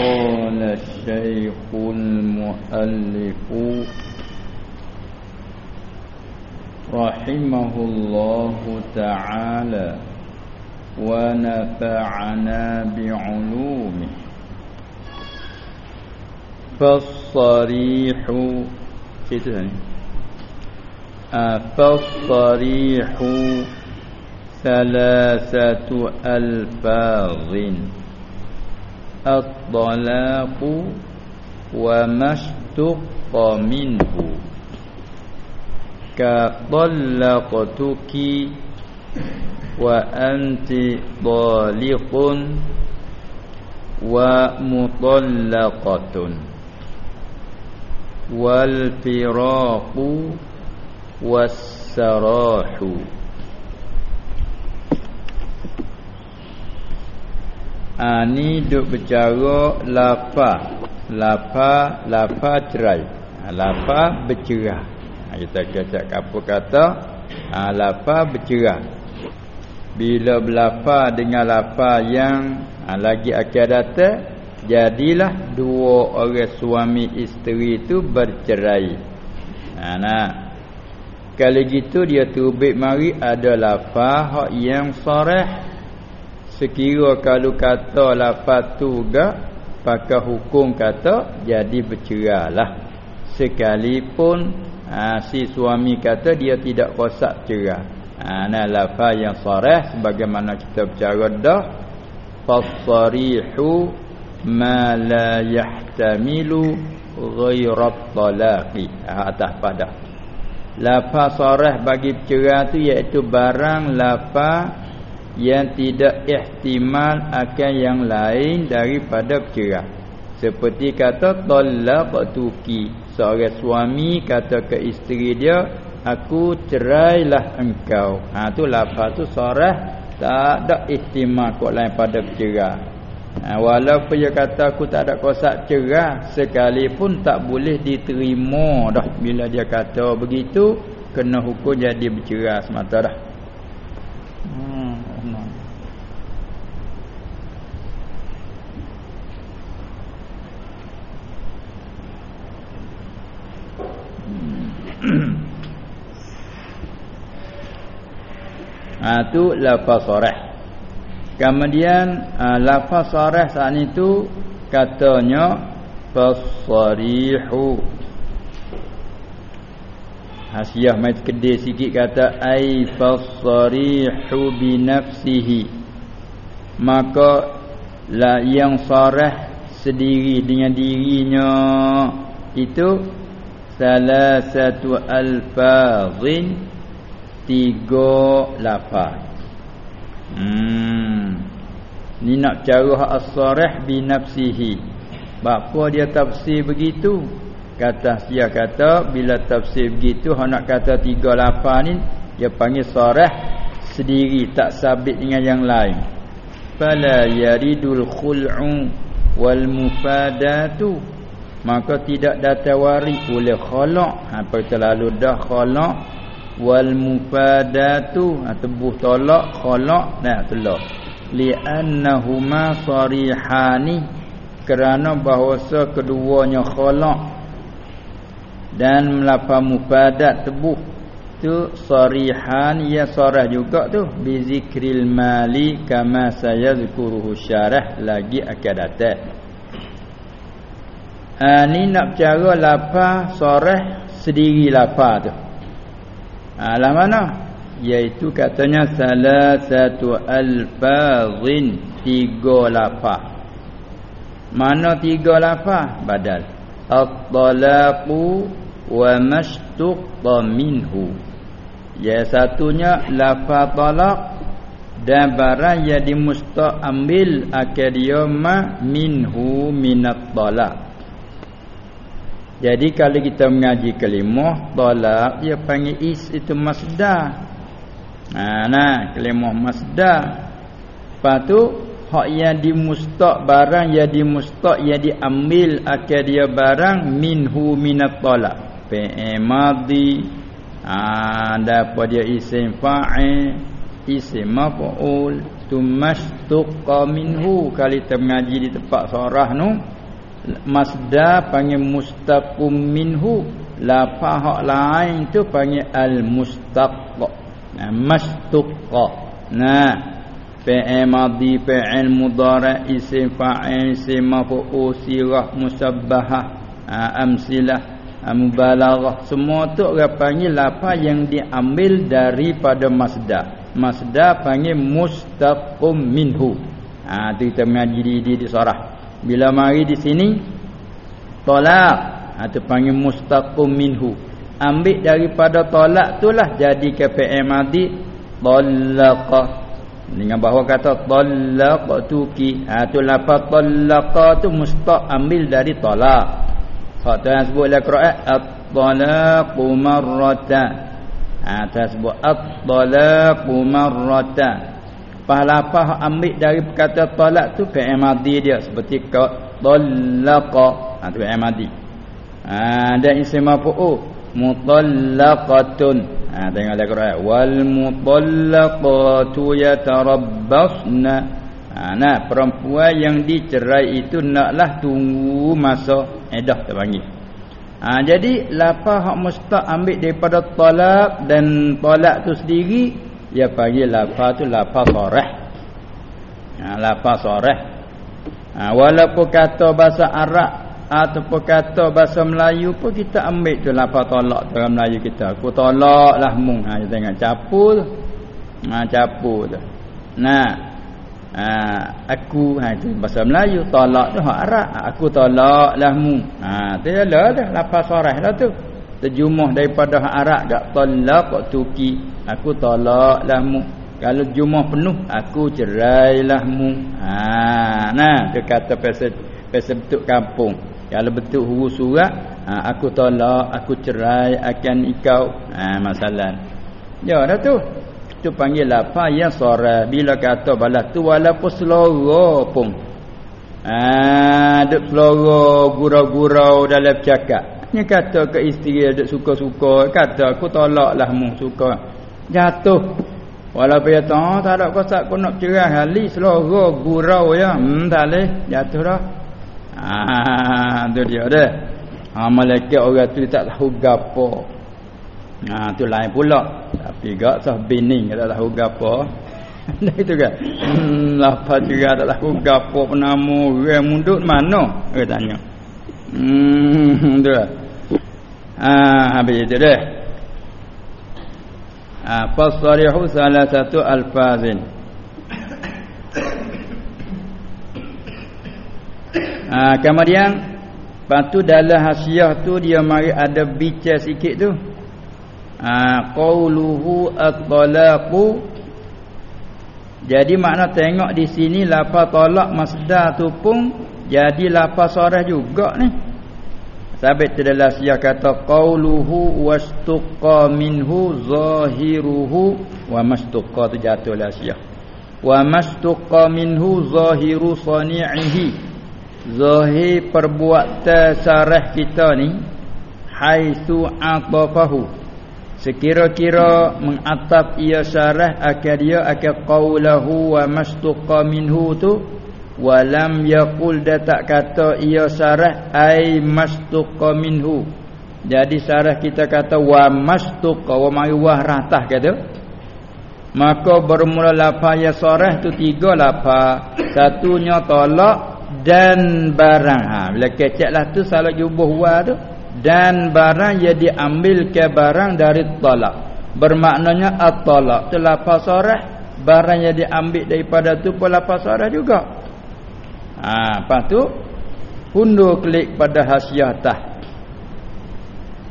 قال الشيخ المؤلف رحمه الله تعالى ونفعنا بعلومه. فالصريح فالصريح ثلاثة ألفاظ. الطلاق وما اشتق منه. كطلقتك وأنت طالق ومطلقة. والفراق والسراح. Ha, ni duk bercara lapa. Lapa lapa cerai. Ha, lapa bercerah. Ha, kita kata apa kata ha, lapa bercerah. Bila berlapa dengan lapa yang ha, lagi akan datang jadilah dua orang suami isteri itu bercerai. Ha, nah kalau gitu dia tubik mari ada lapa hak yang sarah sekira kalau kata lafaz tu gak pakai hukum kata jadi bercerailah sekalipun ha, si suami kata dia tidak kosak cerai ha nah lafaz yang sarah sebagaimana kita bercara dah. Fasarihu ma la yahtamilu ghairat talaqi. Ha, atas pada lafaz sarah bagi bercerai tu iaitu barang lafaz yang tidak ihtimal akan yang lain daripada bercerai seperti kata talaqtuki. Seorang suami kata ke isteri dia aku cerailah engkau. Ha tu lafaz tu sarah tak ada ihtimal kok lain pada bercerai ha, walaupun dia kata aku tak ada kosak cerai sekalipun tak boleh diterima dah. Bila dia kata begitu kena hukum jadi bercerai semata dah ha, tu lafaz sarah kemudian ha, lafaz sarah saat itu katanya fasarihu Hasiah mai kedai sikit kata ai fasarihu bi nafsihi maka la yang sarah sendiri dengan dirinya itu salah satu alfazin tiga lapan. Hmm. ni nak cara hak as-sarih bi nafsihi. Bapa dia tafsir begitu? Kata sia kata bila tafsir begitu hak nak kata tiga lapan ni dia panggil sarih sendiri tak sabit dengan yang lain. Fala yaridul khul'u wal mufadatu. Maka tidak datang waris oleh khalaq. Apa terlalu dah khalaq wal mufadatu tebuh tolak khalaq nah tolak li annahuma sarihani kerana bahawasa keduanya khalaq dan melapa mufadat tebuh. Tu sarihan ya sarah juga tu. Bi zikril mali kama saya zikuruhu syarah lagi akan datang ha, ni nak cara lapa sarah sendiri lapa tu Alam mana? Yaitu katanya salah satu alfazin tiga lafaz. Mana tiga lafaz? Badal. At-talaqu wa mashtuqqa minhu. Ya satunya lafaz talaq dan barang yang dimustaq ambil akadiyama minhu minat talaq. Jadi kalau kita mengaji kalimah talak dia panggil is itu masdar. Ha nah kalimah masdar. Lepas tu hak yang dimustaq barang yang dimustaq yang diambil akal dia barang minhu minat talak. Fi'il madhi ha apa dia isim fa'il, isim maf'ul, tu mastuqa minhu kali kita mengaji di tempat sorah nu masdar panggil mustaqum minhu. Lafaz hak lain tu panggil al mustaq nah mastuqa nah fi'il madhi fi'il mudhari isim fa'il isim maf'ul sirah musabbahah amsilah mubalaghah. Semua tu orang panggil lafaz yang diambil daripada masdar. Masdar panggil mustaqum minhu. Ha tu kita mengaji di di, di sorah bila mari di sini tolak. Ha tu panggil mustaqum minhu. Ambil daripada tolak itulah jadi KPM madi talaqa dengan bahawa kata talaqtuki ha tu lafaz talaqa tu mustaq ambil dari tolak. Hak tu yang sebut dalam Quran at-talaqu marratan. Ha, tersebut at-talaqu marratan pahala ambil dari perkata talak tu fi'il madhi dia. Seperti talaqa ha tu fi'il madhi ha dan isim maf'ul mutallaqatun ha tengok dalam Quran. Wal mutallaqatu yatarabbasna. Ha nah perempuan yang dicerai itu naklah tunggu masa edah terpanggil Ha, jadi lafaz hak mustaq ambil daripada talak dan talak tu sendiri dia panggil lafaz tu lafaz sarah. Ha, lafaz sarah. Ha, walaupun kata bahasa Arab ataupun kata bahasa Melayu pun kita ambil tu lafaz talak dalam Melayu kita. Aku tolaklah mu. Ha, kita tengok capu tu. Ha, capu tu. Nah, ha, aku ha itu bahasa Melayu tolak tu hak Arab ha, aku tolak lahmu ha tu lah dah lafaz sarah lah tu terjemah daripada hak Arab dak tolak tuki aku tolak lahmu. Kalau jumlah penuh aku cerai lahmu. Ha nah dia kata pasal pasal bentuk kampung. Kalau bentuk huruf surat ha, aku tolak aku cerai akan ikau. Ha masalah. Ya dah tu. Tu panggil apa yang suara. Bila kata balas tu walaupun selora pun. Ah duk selora gurau-gurau dalam cakap. Ni kata ke isteri duk suka-suka. Kata aku tolaklah mu suka jatuh walaupun tahu oh, tak ada kosak aku nak cerai kali selora gurau ya hmm tak leh jatuh dah ah tu dia dah ha, malaikat orang tu tak tahu gapo Ha tu lain pula. Tapi gak sah bining tak tahu gapo. Nah itu kan. Hmm, apa juga tak tahu gapo penamu orang mundut mana? Dia tanya. Hmm tu. Ah habis itu dah. Ah fasarihu salah satu alfazin. Ah kemudian Lepas dalam hasiah tu dia mari ada bicara sikit tu. Ha, qauluhu at-talaqu. Jadi makna tengok di sini lafaz talak masdar tu pun jadi lafaz sarah juga ni sabit dalam sia kata qauluhu wastuqa minhu zahiruhu wa mastuqa tu jatuh lah sia wa mastuqa minhu zahiru sani'ihi. Zahir perbuatan sarah kita ni haitsu atafahu. Sekira-kira mengatap ia syarah akan dia akan qaulahu wa mastuqa minhu tu walam yaqul dia tak kata ia syarah ai mastuqa minhu. Jadi syarah kita kata wa mastuqa wa mai wah ratah kata. Maka bermula lafaz ya syarah tu tiga lafaz. Satunya tolak dan barang. Ha bila keceklah tu salah jubuh wa tu dan barang yang diambil ke barang dari talak bermaknanya at-talak tu lafaz sarah barang yang diambil daripada tu pun lafaz sarah juga ha lepas tu hundur klik pada hasiah tah.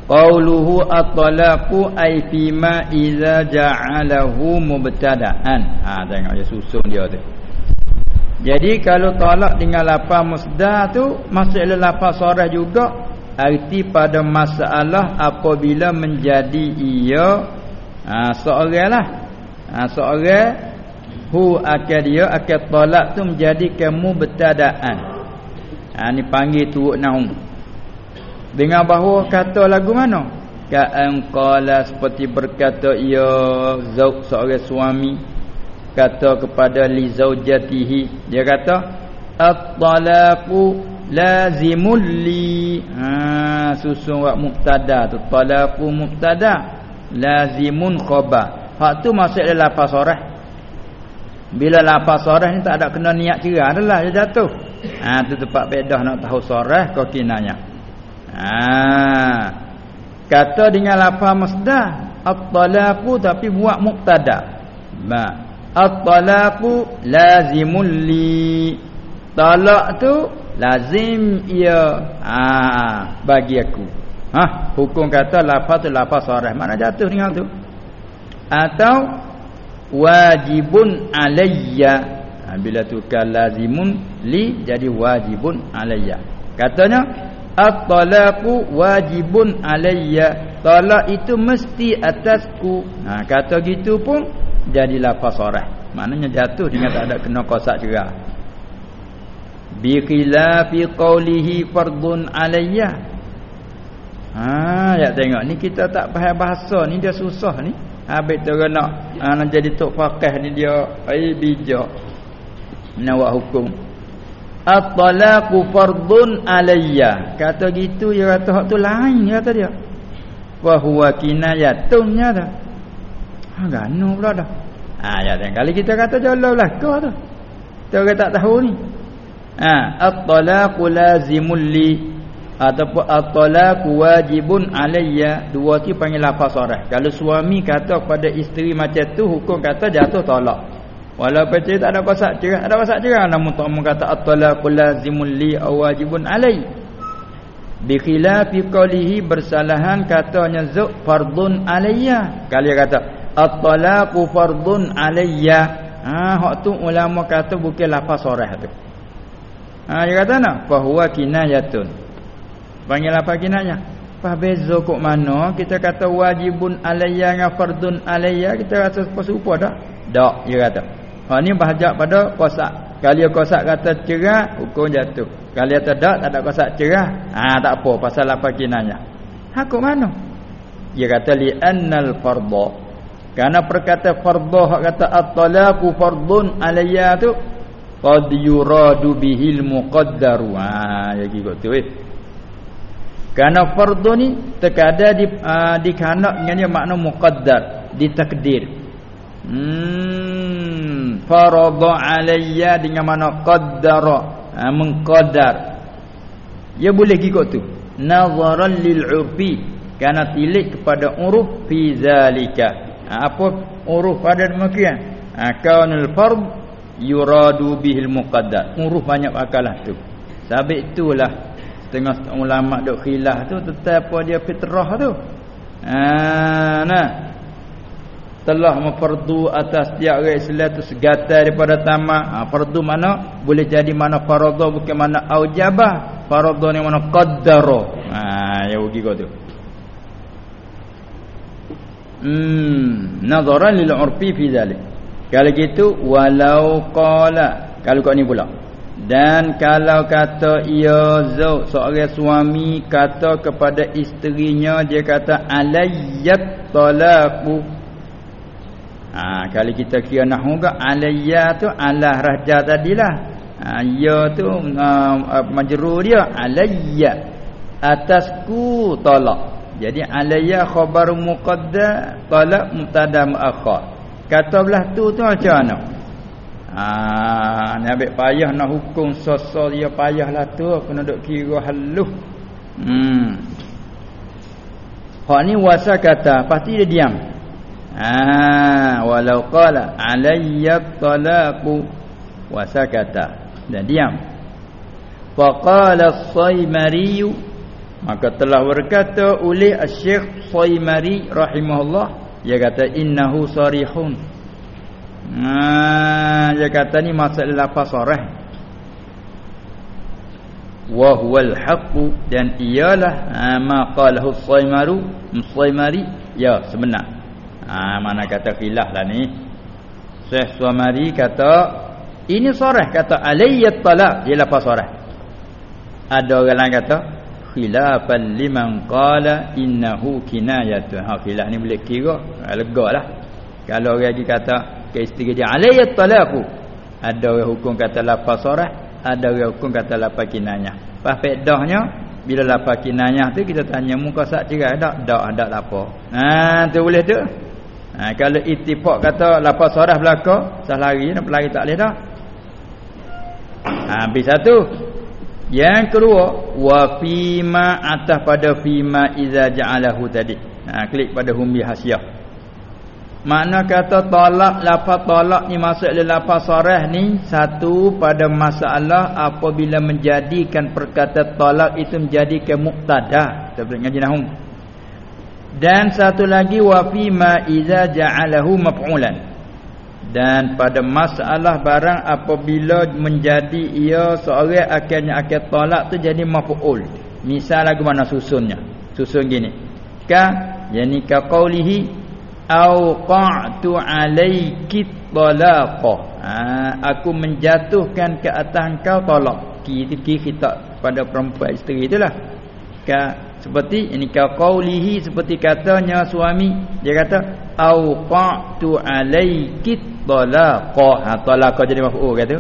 Qauluhu at-talaqu ay fi ma iza ja'alahu mubtada'an. Ha tengok dia susun dia tu. Jadi kalau talak dengan lafaz musdah tu maksudnya lafaz sarah juga. Arti pada masalah apabila menjadi ia ha, seoranglah ha, seorang hu akan dia akan tolak tu menjadi kamu betadaan ha, ni panggil turut naum dengan bahawa kata lagu mana? Ka'an qala seperti berkata ia zauq seorang suami kata kepada li zaujatihi. Dia kata at-talaqu lazimul li. Ha susun wa mubtada tu. Talaqu mubtada lazimun khabar hak tu maksud dia lafaz sorah bila lafaz sorah ni tak ada kena niat cerah adalah dia jatuh. Ha tu tempat bedah nak tahu sorah kau kinanya ha. Kata dengan lafaz masdar at-talaqu tapi buat mubtada ma at-talaqu lazimul li. Talak tu lazim ia. Ha, bagi aku. Ha hukum kata lafaz tu lafaz sarah mana jatuh dengan tu? Atau wajibun alayya. Ha, bila tukar lazimun li jadi wajibun alayya. Katanya at-talaqu wajibun alayya. Talak itu mesti atasku. Ha kata gitu pun jadi lafaz sarah maknanya jatuh dengan tak ada kena kosak cerah bi khilafi qawlihi fardun alayya. Ha ya tengok ni kita tak faham bahasa ni dia susah ni habis tu nak ha, nak jadi tok faqih ni dia ai bijak. Buat hukum. At-talaqu fardun alayya. Kata gitu dia kata hak tu lain kata dia. Wa huwa kinayatun nya dah ha gano pula dah. Ha ya tengok kali kita kata lah kau tu. Kita tak tahu ni. Ha at-talaqu lazimul li ataupun at-talaqu wajibun alayya. Dua tu panggil lafaz sarah kalau suami kata kepada isteri macam tu hukum kata jatuh talak walaupun dia tak ada kuasa cerah ada kuasa cerah. Namun tak mau kata at-talaqu lazimul li aw wajibun alay bi khilafi qawlihi bersalahan katanya zu fardun alayya. Kalau dia kata at-talaqu fardun alayya. Ha hak tu ulama kata bukan lafaz sarah tu. Ha dia kata nak fa huwa kinayatun. Panggil apa kinayah? Apa beza kok mana kita kata wajibun alayya dengan fardun alayya kita rasa serupa dah? Tak dia kata. Ha ni bahajak pada kosak. Kalau kosak kata cerah hukum jatuh. Kalau tak tak ada kosak cerah, ha tak apa pasal apa kinayah. Ha kok mana? Dia kata li annal fardha. Karena perkata fardha hak kata at-talaqu fardun alayya tu qad yuradu bihil muqaddaru ha jadi kok tu eh kerana fardu ni terkadang di uh, dikanak dengannya makna muqaddar ditakdir. Hmm farada alayya dengan makna qaddara ha, mengqaddar. Ya boleh kikot tu. Nazaran lil urfi kerana tilik kepada uruf fi zalika. Ha, apa uruf pada demikian? Ha, kaunul fard yuradu bihil muqaddar. Uruh banyak akalah tu. Sebab itulah setengah ulama dok khilaf tu tetap apa dia fitrah tu. Ha nah. Telah memfardu atas tiap orang Islam tu segatai daripada tamak. Ha, fardu mana? Boleh jadi mana faradha bukan mana aujabah. Faradha ni mana qaddara. Ha ya ugi kau tu. Hmm nazaran lil urfi fi zalik kalau gitu walau qala. Kalau kau ni pula. Dan kalau kata ia zau seorang suami kata kepada isterinya dia kata alayyat talaqu. Ha kalau kita kira nahwu ke alayya tu alah raja tadilah. Ha ya tu uh, majrur dia alayya atasku talak. Jadi alayya khabar muqaddam talak mubtada muakhar. Kata belah tu tu macam mana? Ha, ni ambil payah nak hukum sosok dia payahlah tu kena duk kira haluh. Hmm. Hak ni wasa kata, pasti dia diam. Ha, walau qala alayya talaqu wasa kata dan diam. Faqala as-Saimari maka telah berkata oleh Syekh Saimari rahimahullah dia kata innahu sarihun nah dia kata ni maksud lafaz sarih wa huwal dan ialah ha, ma qalahu saimaru musaimari ya sebenar. Ha mana kata khilaf lah ni. Syekh Suamari kata ini sarih kata alayyat talaq dia lafaz sarih ada orang lain kata khilafan liman qala innahu kinayatun ha khilaf ni boleh kira ha, legalah kalau orang lagi kata ke isteri dia alayat talaqu. Ada orang hukum kata lafaz sarah ada orang hukum kata lafaz kinayah. Pas faedahnya bila lafaz kinayah tu kita tanya muka sak cerai tak? Tak ada apa ha tu boleh tu? Ha, kalau ittifaq kata lafaz sarah belaka sah lari nak pelari tak boleh dah ha habis satu. Yang kedua wa fima atas pada fima iza ja'alahu tadi. Ha klik pada humbi hasiah Makna kata tolak lafaz tolak ni masuk dalam lafaz sarah ni satu pada masalah apabila menjadikan perkata tolak itu menjadi muktada kita ngaji nahwu. Dan satu lagi wa fi ma iza ja'alahu maf'ulan. Dan pada masalah barang apabila menjadi ia seorang akhirnya akhir tolak tu jadi maf'ul. Misal lagu mana susunnya? Susun gini. Ka yani ka qaulihi auqa'tu alaiki talaqa ha, aku menjatuhkan ke atas engkau talak ki ki kita pada perempuan isteri itulah. Ka seperti ini ka qaulihi seperti katanya suami. Dia kata auqa'tu alaiki talaqa ha talaqa jadi maf'ul kata.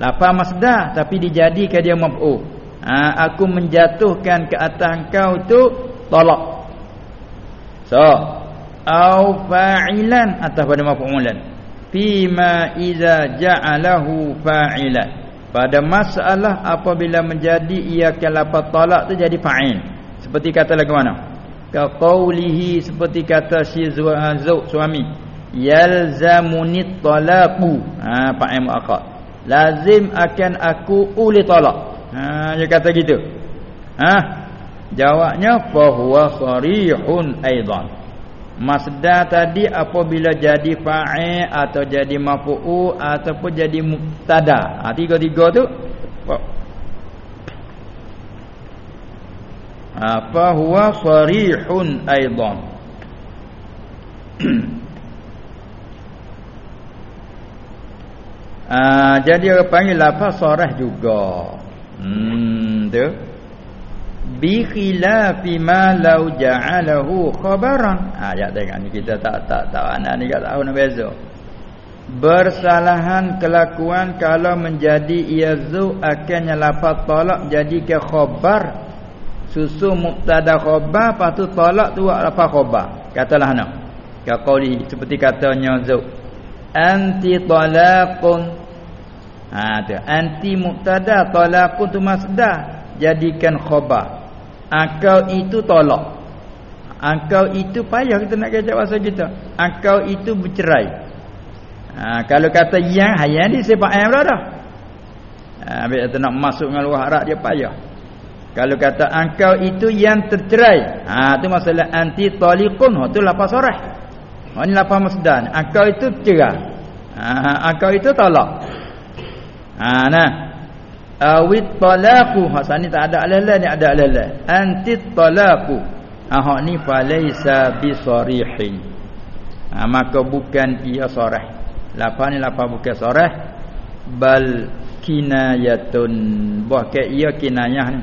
Lafaz masdar tapi dijadikan dia maf'ul ha, aku menjatuhkan ke atas engkau tu talak so au fa'ilan atau pada maf'ulan. Fima iza ja'alahu fa'ilan. Pada masalah apabila menjadi ia kalapat talak tu jadi fa'il. Seperti kata lagu mana? Ka qaulihi seperti kata si zauj suami. Yalzamuni talaqu ha fa'il muakhar lazim akan aku uli talak ha dia kata gitu. Ha? Jawabnya fa huwa sarihun aidan Masdar tadi apabila jadi fa'il atau jadi maf'ul ataupun jadi mubtada. Ha tiga-tiga tu apa huwa sarihun aidan. Ah jadi panggil lafaz sarah juga. Hmm tu bi khilafi ma law ja'alahu khabaran. Ha ya tengok ni kita tak tak tak anak ni tak tahu nak beza. Bersalahan kelakuan kalau menjadi ia zu akhirnya lafaz talak jadi ke khabar susu mubtada khabar patu talak tu lafaz khabar katalah nak. Ka qauli seperti katanya zu. Anti talaqun ha tu. Anti mubtada talaqun tu masdar. Jadikan khabar Akau itu tolak. Akau itu payah kita nak kata bahasa kita. Akau itu bercerai. Ha, Kalau kata yang Yang ni sepak ayam dah ha, Habis kita nak masuk dengan luar harap dia payah. Kalau kata Akau itu yang tercerai ha, Itu masalah anti tolikun Itu lapas orang Ini lapas masdan Akau itu cerai ha, Akau itu tolak. Ha nah awit talaqu hasan ni tak ada alala ni ada alala anti talaqu ah ni falaisa bisarihin. Ha, maka bukan ia sarah lapa ni lapa bukan sarah bal kinayatun. Buah ke ia kinayah ni.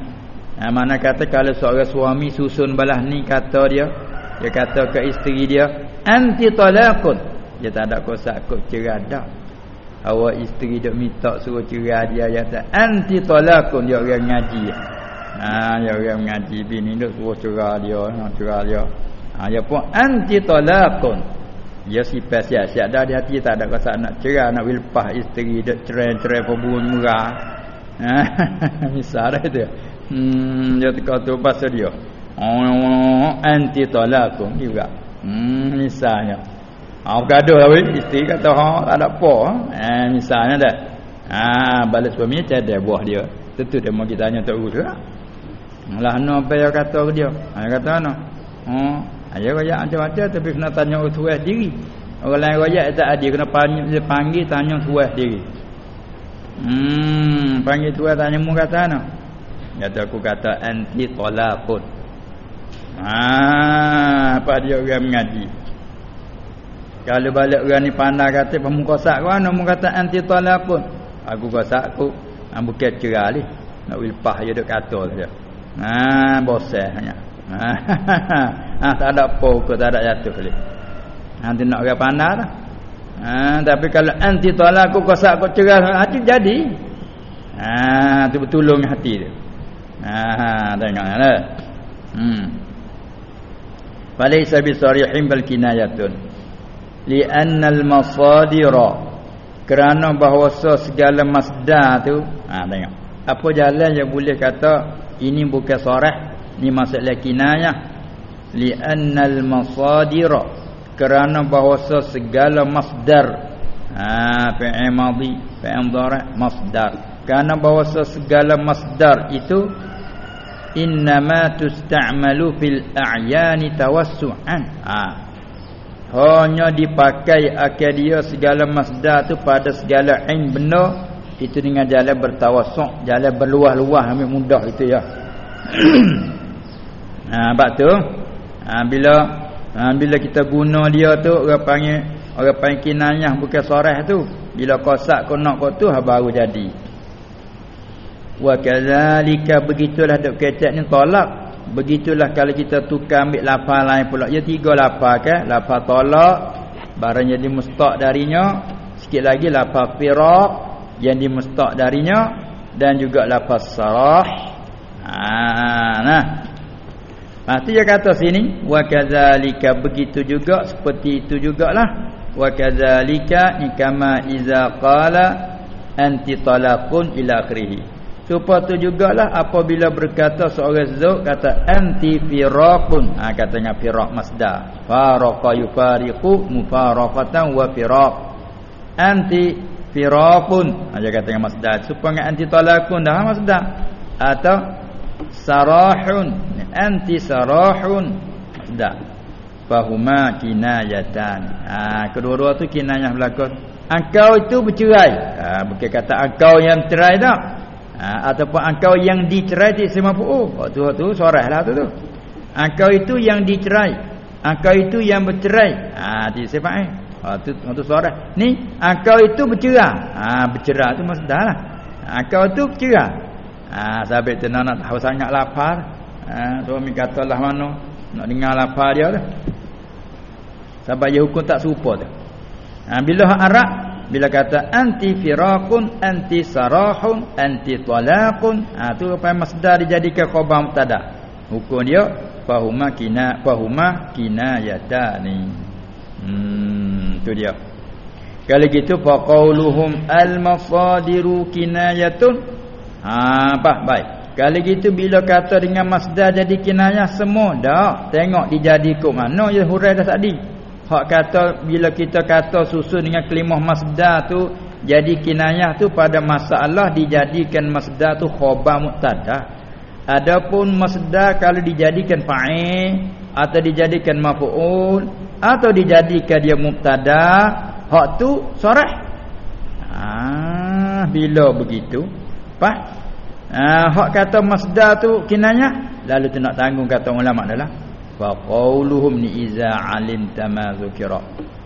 Ha, mana kata kalau seorang suami susun balah ni kata dia dia kata ke isteri dia anti talaqun dia tak ada kuasa kok cerai dah awak isteri dok minta suruh cerai dia ya tak anti talakun dia orang ngaji. Ha dia orang ngaji bini dok suruh cerai dia nak cerai dia ha ya pun anti talakun dia si pas siap siap dah di hati tak ada rasa nak cerai nak wilpah isteri dok cerai-cerai pebun murah. Ha misal itu. Hmm dia teka tu pasal dia. Oh anti talakun juga. Hmm misalnya Ha gaduh lah weh isteri kata ha tak ada apa ha misalnya dah. Ha balas suami tiada buah dia. Tentu dia mau kita tanya tak urus lah. Lah no apa yang kata dia? Ha kata no. Ha ayo royak macam-macam tapi kena tanya tua diri. Orang lain royak tak ada kena panggil panggil tanya tua diri. Hmm panggil tua tanya mu kata no. Kata aku kata anti talaqut. Ha apa dia orang mengaji? Kalau balik orang ni pandai kata pemuka sak kau ana mun kata anti talaqun. Aku kau sak aku am bukan cerai ni. Nak wilpah je duk kata saja. Ha boseh hanya. Ha tak ada apa tak ada jatuh ni. Nanti nak orang pandai dah. Ha, tapi kalau anti tolak aku kosak kau cerah hati jadi. Ha tu betulung hati dia. Ha tengok lah. Hmm. Falaysa bi sarihin bal kinayatun. Li anna al masadira. Kerana bahawa segala masdar tu ha tengok. Apa jalan yang boleh kata ini bukan sarah, ni masalah kinayah. Li anna al masadira. Kerana bahawa segala masdar. Ha fi'il madhi fi'il mudhari masdar. Kerana bahawa segala masdar itu innama tusta'malu fil a'yani tawassu'an. Ha hanya dipakai akal dia segala masdar tu pada segala ain benda itu dengan jalan bertawassuk jalan berluah-luah ambil mudah itu ya. Ha sebab tu ha, bila ha, bila kita guna dia tu orang panggil orang panggil kinayah bukan sorah tu bila kosak nak kau tu ha, baru jadi. Wa kadzalika begitulah dok kecek ni tolak begitulah kalau kita tukar ambil lafaz lain pula. Ya tiga lafaz kan lafaz tolak barang jadi mustaq darinya. Sikit lagi lafaz firaq yang dimustaq darinya. Dan juga lafaz sarah. Ha nah. Ha tu dia kata sini wa kadzalika begitu juga seperti itu jugalah. Wa kadzalika ikama iza qala anti ila akhirih. Supaya tu jugalah apabila berkata seorang zauq kata anti firaqun. Ha katanya firaq masdar. Faraqa yufariqu mufaraqatan wa firaq. Anti firaqun. Ha dia katanya masdar. Supaya anti talaqun dah masdar. Atau sarahun. Anti sarahun. Dah fahuma kinayatan. Ha kedua-dua tu kinayah belaka engkau itu bercerai. Ha bukan kata engkau yang cerai tak ha ataupun engkau yang dicerai di oh tu tu sorahlah tu tu. Engkau itu yang dicerai. Engkau itu yang bercerai. Ha di sebab eh. Ha tu tu sorah ni engkau itu bercerai ha bercerai tu maksud dah lah. Engkau tu bercerai Ha sahabat tu nak tahu sangat lapar. Ha suami katalah mana nak dengar lapar dia tu. Sampai dia hukum tak serupa tu. Ha bila Arab bila kata anti firaqun anti sarahun anti talaqun ha tu apa masdar dijadikan khabar mubtada. Hukum dia fahuma kina fahuma kinayatani. Hmm tu dia. Kalau gitu faqauluhum al-masadiru kinayatun Ha apa baik. Kalau gitu bila kata dengan masdar jadi kinayah semua dah tengok dijadi kok mana ya hurai dah tadi. Hak kata bila kita kata susun dengan kelimah masdar tu jadi kinayah tu pada masalah dijadikan masdar tu khabar mubtada. Adapun masdar kalau dijadikan fa'il atau dijadikan maf'ul atau dijadikan dia mubtada, hak tu sarah. Ah bila begitu apa? Ah, hak kata masdar tu kinayah, lalu tu nak tanggung kata ulama adalah fa qauluhum ni iza alimta ma zukira.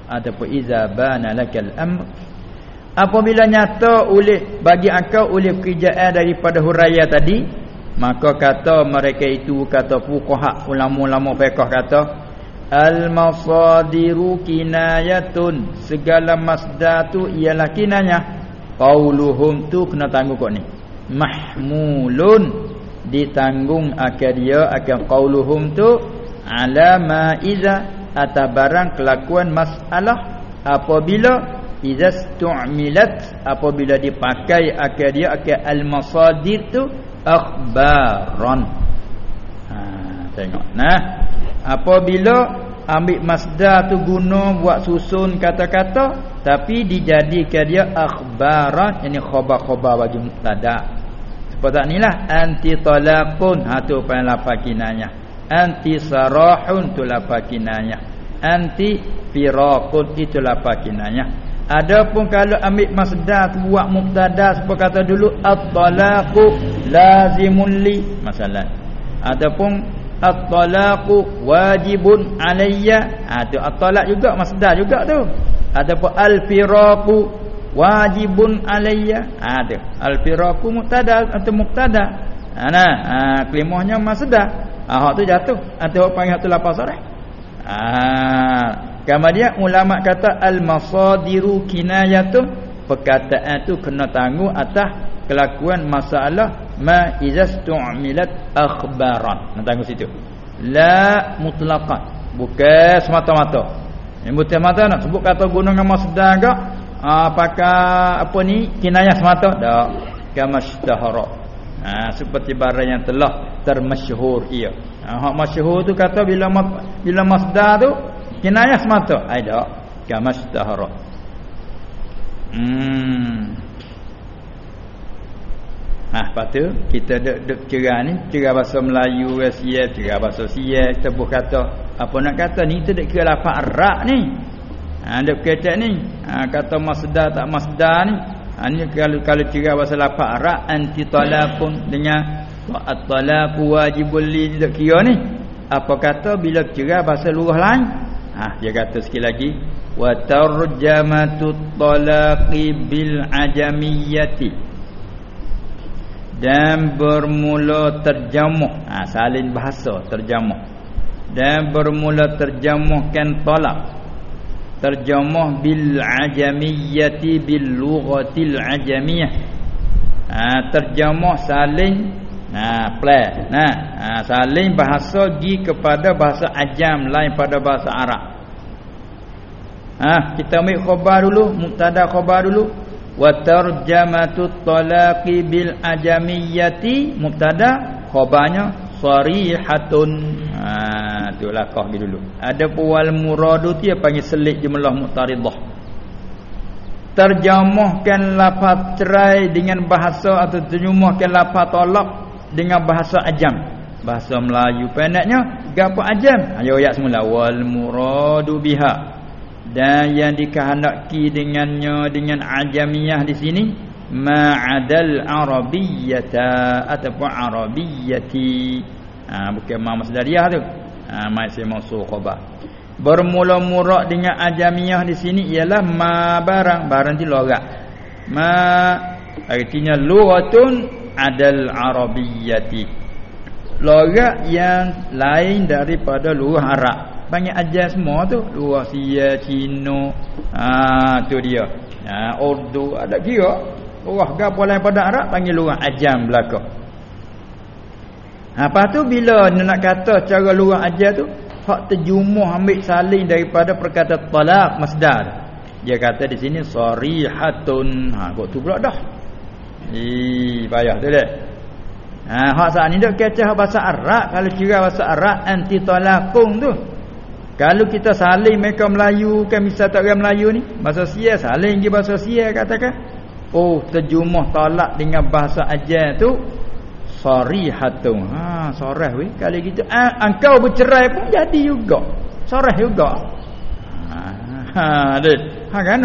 Ataupun iza bana lakal amr. Apabila nyata oleh bagi engkau oleh kerjaan daripada huraya tadi, maka kata mereka itu kata fuqaha ulama-ulama fiqh kata al masadiru kinayatun segala masdar tu ialah kinayah qauluhum tu kena tanggung kok ni mahmulun ditanggung akan dia akan qauluhum tu ala ma iza atas barang kelakuan masalah apabila iza stu'milat apabila dipakai akan dia akan al masadir tu akhbaran. Ha tengok nah. Apabila ambil masdar tu guna buat susun kata-kata tapi dijadikan dia akhbaran ini khabar-khabar bagi mubtada seperti inilah anti talaqun ha tu apa lafaz kinanya anti sarahun tu lafaz kinanya anti firaqun itu lafaz kinanya adapun kalau ambil masdar tu buat mubtada seperti kata dulu at-talaqu lazimun li masalah. Adapun at-talaqu wajibun alayya ha tu at-talaq juga masdar juga tu. Ataupun al-firaqu wajibun alayya ha tu. Al-firaqu mubtada atau mubtada. Ha nah ha kelimahnya masdar ha hak tu jatuh. Atau panggil tu lapar sore. Ha kemudian ulama kata al-masadiru kinayatun. Perkataan tu kena tangguh atas kelakuan masalah ma izastu'milat akhbaran. Nak tangguh situ. La mutlaqan. Bukan semata-mata. Yang mata nak sebut kata guna nama sedar ke? Ha, pakai apa ni? Kinayah semata. Tak. Kamashtahara ha, seperti barang yang telah termasyhur ia ha, hak masyhur tu kata bila bila masdar tu kinayah semata. Ai tak. Kamashtahara hmm. Ha, lepas tu kita duk cerah ni, cerah bahasa Melayu, Asia, cerah bahasa Sia, kita buh kata apa nak kata ni kita dek kira lafaz Arab ni. Ha dek kata ni, ha, kata masdar tak masdar ni. Ha ni kalau kalau cerah bahasa lafaz Arab anti talaqun dengan at-talaq wajibul li dek kira ni. Apa kata bila cerah bahasa luar lain? Ha dia kata sekali lagi. Wa tarjamatut talaqi bil ajamiyyati dan bermula terjemuh ha, salin bahasa terjemuh dan bermula terjemuhkan talak terjemuh bil ajamiyyati bil lughatil ajamiyah. Ha, terjemuh salin nah play nah ha, salin bahasa gi kepada bahasa ajam lain pada bahasa arab. Ha, kita ambil khabar dulu mubtada khabar dulu. Wa tarjamatu talaqi bil ajamiyati mubtada khabarnya sarihatun. Ha tu lakah ni dulu. Ada wal muradu tu dia panggil selit jumlah muqtaridah. Terjemahkan lafaz cerai dengan bahasa atau terjemahkan lafaz talak dengan bahasa ajam. Bahasa Melayu pendeknya gapo ajam? Ayo ayat semula. Wal muradu biha. Dan yang dikehendaki dengannya dengan ajamiyah di sini ma'adal arabiyyata ataupun arabiyyati. Ha, bukan ma masdariyah tu ha masih mausul khabar. Bermula-mula dengan ajamiyah di sini ialah ma barang. Barang di logat ma artinya lughatun adal arabiyyati. Logat yang lain daripada lughah arab. Panggil ajar semua tu. Luar sia cino ha tu dia. Ha urdu ada kira. Luar gapo lain pada arab panggil luar ajam belaka ha apa tu bila nak kata cara luar ajar tu hak terjumuh ambil salin daripada perkata talak masdar. Dia kata di sini sarihatun. Ha kok tu pula dah? Ih payah tu dek ha hak saat ni dak kecah bahasa arab. Kalau kira bahasa arab anti talaqung tu. Kalau kita saling mereka Melayu kan misal tak orang Melayu ni? Bahasa sia saling je bahasa sia katakan. Oh terjemah talak dengan bahasa ajar tu sarihatun. Ha sorah weh. Kalau gitu. Ah, engkau bercerai pun jadi juga. Sorah juga. Ha ha ha kan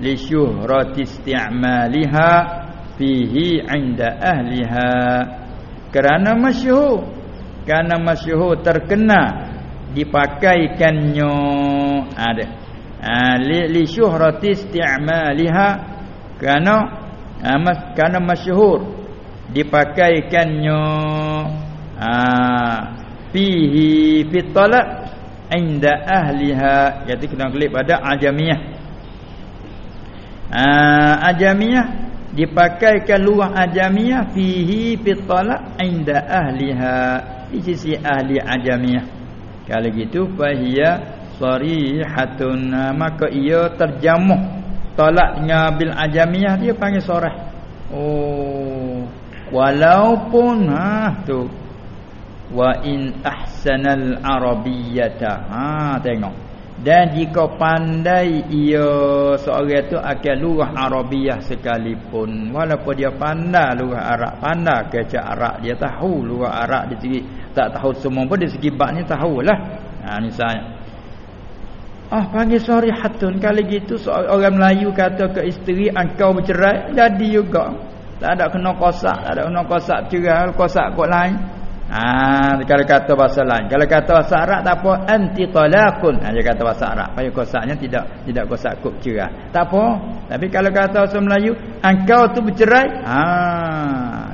li syuhrati isti'maliha fihi 'inda ahliha. Kerana masyhur kerana masyhur terkenal dipakaikannya. Ada. Ha, li, li syuhrati isti'maliha. Kerana ha, mas, kerana masyhur dipakaikannya ha, fihi fit talaq inda ahliha jadi kena klik pada ajamiyah. Ha, ajamiyah dipakaikan luah ajamiyah fihi fit talaq inda ahliha. Di sisi ahli ajamiyah. Kalau gitu fahiya sarihatun. Maka ia terjamuh. Tolaknya bil ajamiyah dia panggil sorah. Oh walaupun ha tu. Wa in ahsanal arabiyyata. Ha tengok. Dan jika pandai ia seorang itu akan lurah Arabiah sekalipun. Walaupun dia pandai lurah Arab pandai kecak Arab dia tahu lurah Arab di segi tak tahu semua pun di segi bab ni tahulah. Ha misalnya. Ah panggil hatun kali gitu orang Melayu kata ke isteri engkau bercerai? Jadi juga tak ada kena kosak tak ada kena kosak cerai kosak kok lain Ah, kalau kata bahasa lain. Kalau kata bahasa Arab tak apa anti talaqun. Ha, dia kata bahasa Arab. Payah kosaknya tidak tidak kosak kuk cerai. Tak apa. Tapi kalau kata bahasa Melayu, engkau tu bercerai. Ha,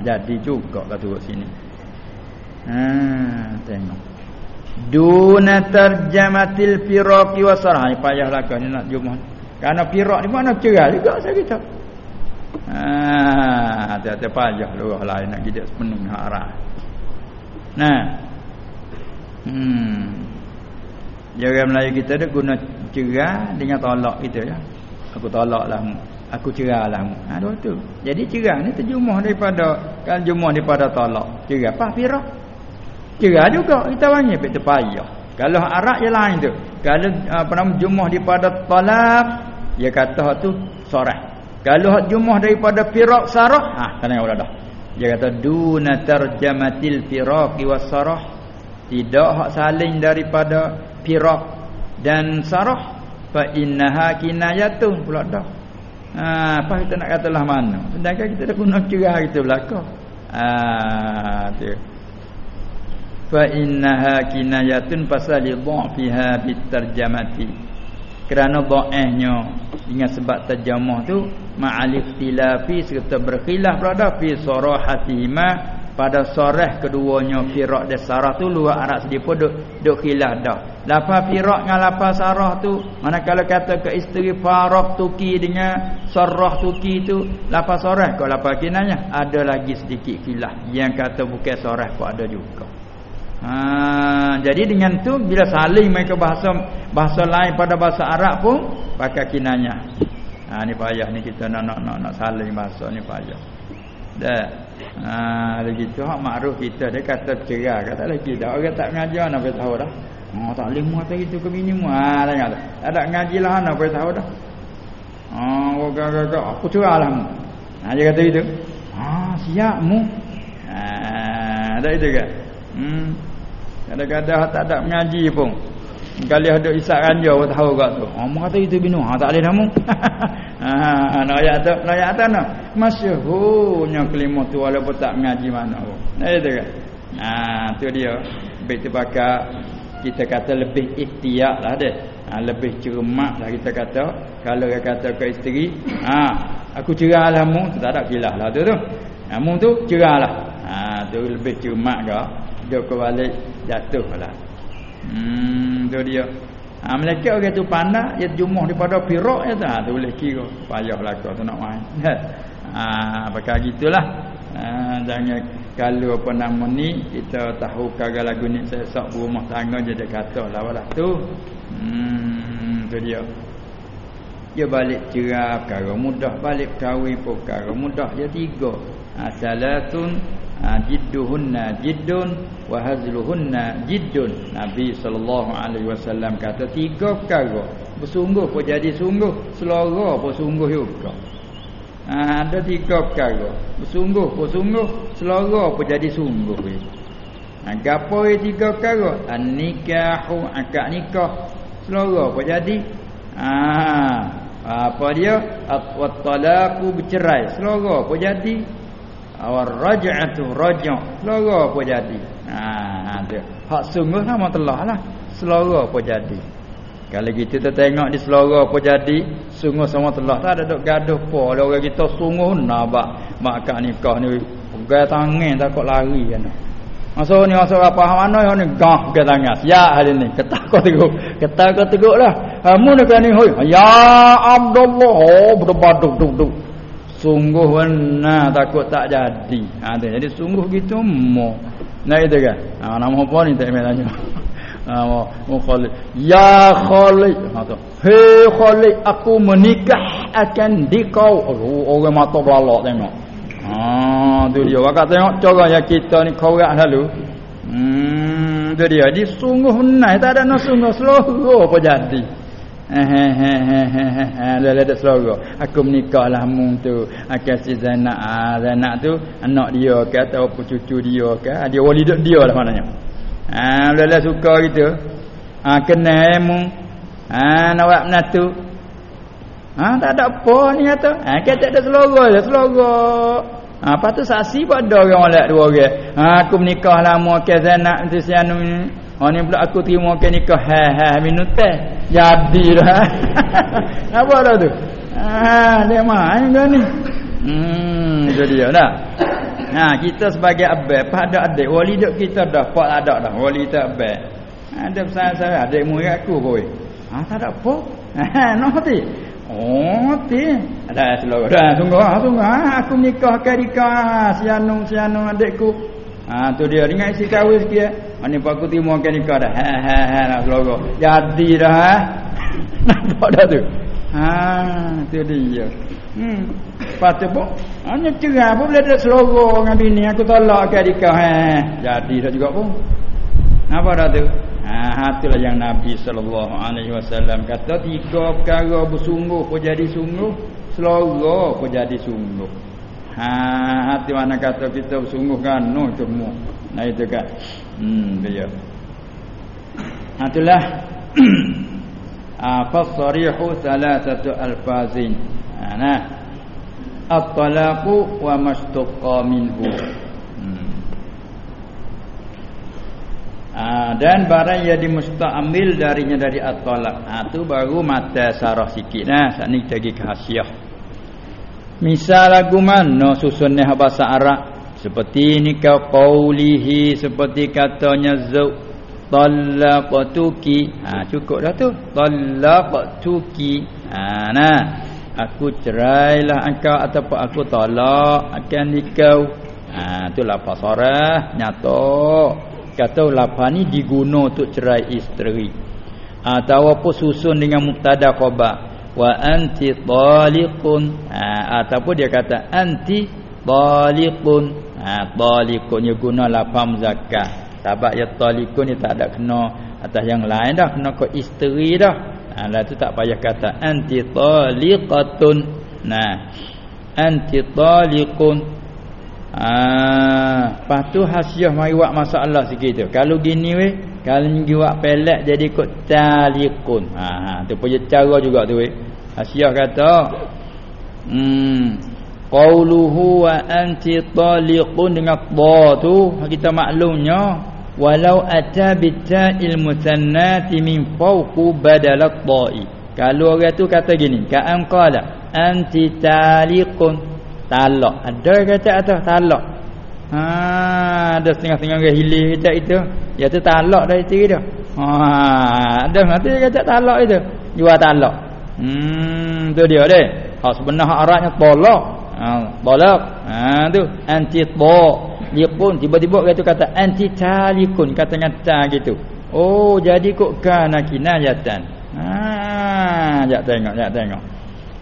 jadi juga kat sini. Ha, tengok. duna tarjamatil firaqi wasarah payahlah kau ni nak jumah kerana firaq ni mana cerai juga saya kata ah hati-hati payah lurah lain nak gidak sepenuh hak arah nah hmm Jangan Melayu kita ada guna cerah dengan tolak gitu ya. Aku tolaklah aku cerahlah. Ha dua tu. Jadi cerah ni terjemah daripada kan terjemah daripada tolak. Cerah apa firah? Cerah juga kita panggil betul payah. Kalau Arab je lain tu. Kalau apa nama jumah daripada talak, dia kata tu sorah. Kalau hak jumah daripada firaq sarah, ha kena ulah dah. Dia kata duna tarjamatil firaqi was sarah. Tidak hak saling daripada firaq dan sarah fa innaha kinayatun pula dah. Ha, apa kita nak katalah mana? Sedangkan kita dah guna cerah kita belaka. Ah, tu fa innaha kinayatun pasal dha'fiha bitarjamati kerana dha'ihnya dengan sebab terjemah tu ma'alif tilafi serta berkhilaf berada fi sarahatihima pada sorah keduanya firak dan sarah tu luar arab sedih pun duk, duk khilaf dah. Lafaz firak dengan lafaz sarah tu manakala kata ke isteri farak tuki dengan sarah tuki tu lafaz sorah kalau lafaz kinayah ada lagi sedikit khilaf. Yang kata bukan sorah pun ada juga. Ha, jadi dengan tu bila saling mereka bahasa bahasa lain pada bahasa Arab pun pakai kinanya. Ha ni payah ni kita nak nak nak, nak saling bahasa ni payah. Dah. Ha lagi tu hak makruf kita dia kata cerah kata lagi dah orang tak mengajar nak tahu dah. Oh tak boleh muat itu ke bini mu. Ha tak. Ada ngaji lah nak tahu dah. Oh gagak-gagak aku cerah lah. Ha dia kata itu. Ha siap mu. Ha ada itu ke? Hmm. Kadang-kadang tak ada mengaji pun. Kali ada isak ranja pun tahu kat tu. Oh, kata itu binu. Ha tak boleh namu. ha nak ayat tu, nak ayat tu nak. Masyhurnya kelima tu walaupun tak mengaji mana pun. Nah itu kan. Ha tu dia. Baik tu pakai kita kata lebih ikhtiar lah dia. Ha, lebih cermat lah kita kata. Kalau dia kata ke isteri, ha aku cerah lah mu, tak ada kilah lah tu tu. Ha, mu tu cerah lah. Ha tu lebih cermat ke dia ke balik jatuh lah hmm tu dia. Ha, malaikat orang tu pandai dia jumuh daripada pirak ya tak ha, tu boleh kira. Payah lah kau tu nak main. Ha, pakai gitulah ha, jangan kalau apa nama ni kita tahu kagak lagu ni saya sok rumah tangga je dia kata lah walah tu. Hmm tu dia. Dia balik cerai perkara mudah. Balik kahwin perkara mudah. Dia tiga. Asalatun ha, jidduhunna jiddun wa hazluhunna jiddun. Nabi sallallahu alaihi wasallam kata tiga perkara. Bersungguh pun jadi sungguh selera pun sungguh juga. Ha, ada tiga perkara. Bersungguh pun sungguh selera pun jadi sungguh. Ha, gapo tiga perkara? An-nikahu akad nikah. Selera pun jadi. Ha, apa dia? At-talaqu bercerai. Selera pun jadi awar raj'atu raja' selera apa jadi ha tu hak sungguh nama lah selera apa jadi kalau kita tengok di selera apa jadi sungguh sama telah tak ada dok gaduh apa orang kita sungguh nabak mak kak nikah ni pegang tangan takut lari kan Masa ni masa apa mana yang ni gah ke tangan. Ya hari ni ketak kau teguk. Ketak kau teguk lah. Kamu ni kan ni hoi. Ya Abdullah. Oh berdebat duk duk duk sungguh benar takut tak jadi. Ha tu. Jadi sungguh gitu mo. Nah itu kan? Ha nama apa ni tak tanya nama ha, Khalid ya Khalid ha tu. He Khalid aku menikah akan di kau orang mata belalak tengok. Ha tu dia. Wakak tengok cara yang kita ni korak lalu. Hmm tu dia. Di sungguh benar tak ada nak sungguh seluruh apa jadi Lalu ada selera Aku menikahlah mung tu. Akan si Zainab. Ah, Zainab tu Anak dia ke Atau apa cucu dia ke ah, Dia wali dia lah maknanya. Ah, Lalu suka gitu. Ah, Kena mung ah, Nawak menatu ah, Tak ada apa ni kata. Ah, Kata ada selera je Selera Ha, lepas tu saksi pada orang oleh dua orang. Ha, aku menikah lama ke Zainab tu si anu ni. Oh ni pula aku terima ke nikah ha ha minut teh. Jadilah. Apa dah tu? Ha dia main kan ni. Hmm itu dia dah. Ha kita sebagai abang pada adik wali dok kita dah pak ada dah wali tak abang. Ada pesan saya adik murid aku boy. Ha tak ada apa. Ha no hati. Oh, ti. Ada selok. Dah tunggu, ha, tunggu. Ha, aku nikah ke dika si anu si anu adikku. Ha tu dia dengan isi kahwin sikit. Ani pak aku terima ke nikah dah. Ha ha ha nak selok. Jadi dah ha. Nampak dah tu. Ha tu dia. Hmm. Patut pun hanya cerai pun boleh ada selorong dengan bini aku tolak ke dika. Ha. Jadi dah juga pun. Apa dah tu? Ha itulah yang Nabi sallallahu alaihi wasallam kata tiga perkara bersungguh pun jadi sungguh, selora pun jadi sungguh. Ha hati mana kata kita bersungguh kan no cuma. Nah itu kan. Hmm dia. Ha itulah ha fasarihu thalathatu alfazin. Ha nah. At-talaqu wa mashtuqa minhu. Ha, dan barang yang dimusta'amil darinya dari at-talaq. Ha, tu baru mata sarah sikit nah. Saat ni kita pergi ke hasiah. Misal lagu mana susunnya bahasa Arab. Seperti ni kau qawlihi. Seperti katanya zau. Talaqatuki. Ha, cukup dah tu. Talaqatuki. Ha, nah. Aku cerailah engkau ataupun aku tolak akan nikau. Ha, tu lapar sarah. Nyata kata lapan ni diguna untuk cerai isteri atau apa susun dengan mubtada khabar wa anti taliqun. Ha, ataupun dia kata anti taliqun. Ha taliqun dia guna lapan zakah. Sebab ya taliqun ni tak ada kena atas yang lain dah kena ke isteri dah. Ha lah tu tak payah kata anti taliqatun. Nah anti taliqun. Ah, lepas tu hasiah mari buat masalah sikit tu. Kalau gini weh, kalau ni buat pelak jadi kot talikun. Ha, ha tu punya cara juga tu weh. Hasiah kata, hmm, qauluhu wa anti taliqun dengan ba tu kita maklumnya walau ata bita'il mutannati min fawqu badalat ta'i. Kalau orang tu kata gini, ka'an qala anti taliqun talak ada kata atas talak ha ada setengah-setengah orang hilir kata itu. Ya tu talak dah itu dia. Ha ada nanti kata talak itu. Jual talak. Hmm tu dia deh. Hak sebenar hak arabnya talak ha talak ha tu. Anti ta dia pun tiba-tiba kata kata anti talikun katanya ta gitu. Oh jadi kok kana kinayatan ha jap tengok jap tengok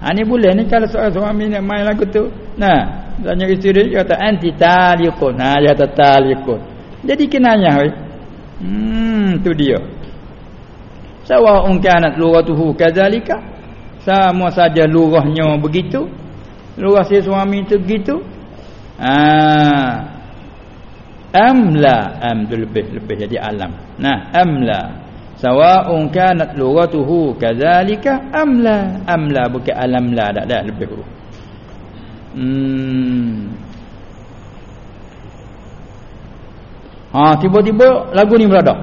Ha ni boleh ni kalau seorang suami nak main lagu tu. Nah, tanya isteri dia kata anti taliqun. Nah, dia kata taliqun. Jadi kenanya weh. Hmm, tu dia. Sawa'un kanat lughatuhu kadzalika. Sama saja lughahnya begitu. Lughah si suami tu begitu. Ah. Amla am lebih lebih jadi alam. Nah, amla sawa'un kanat lughatuhu kadzalika amla amla bukan alam la dak dah lebih huruf hmm. Ha tiba-tiba lagu ni berada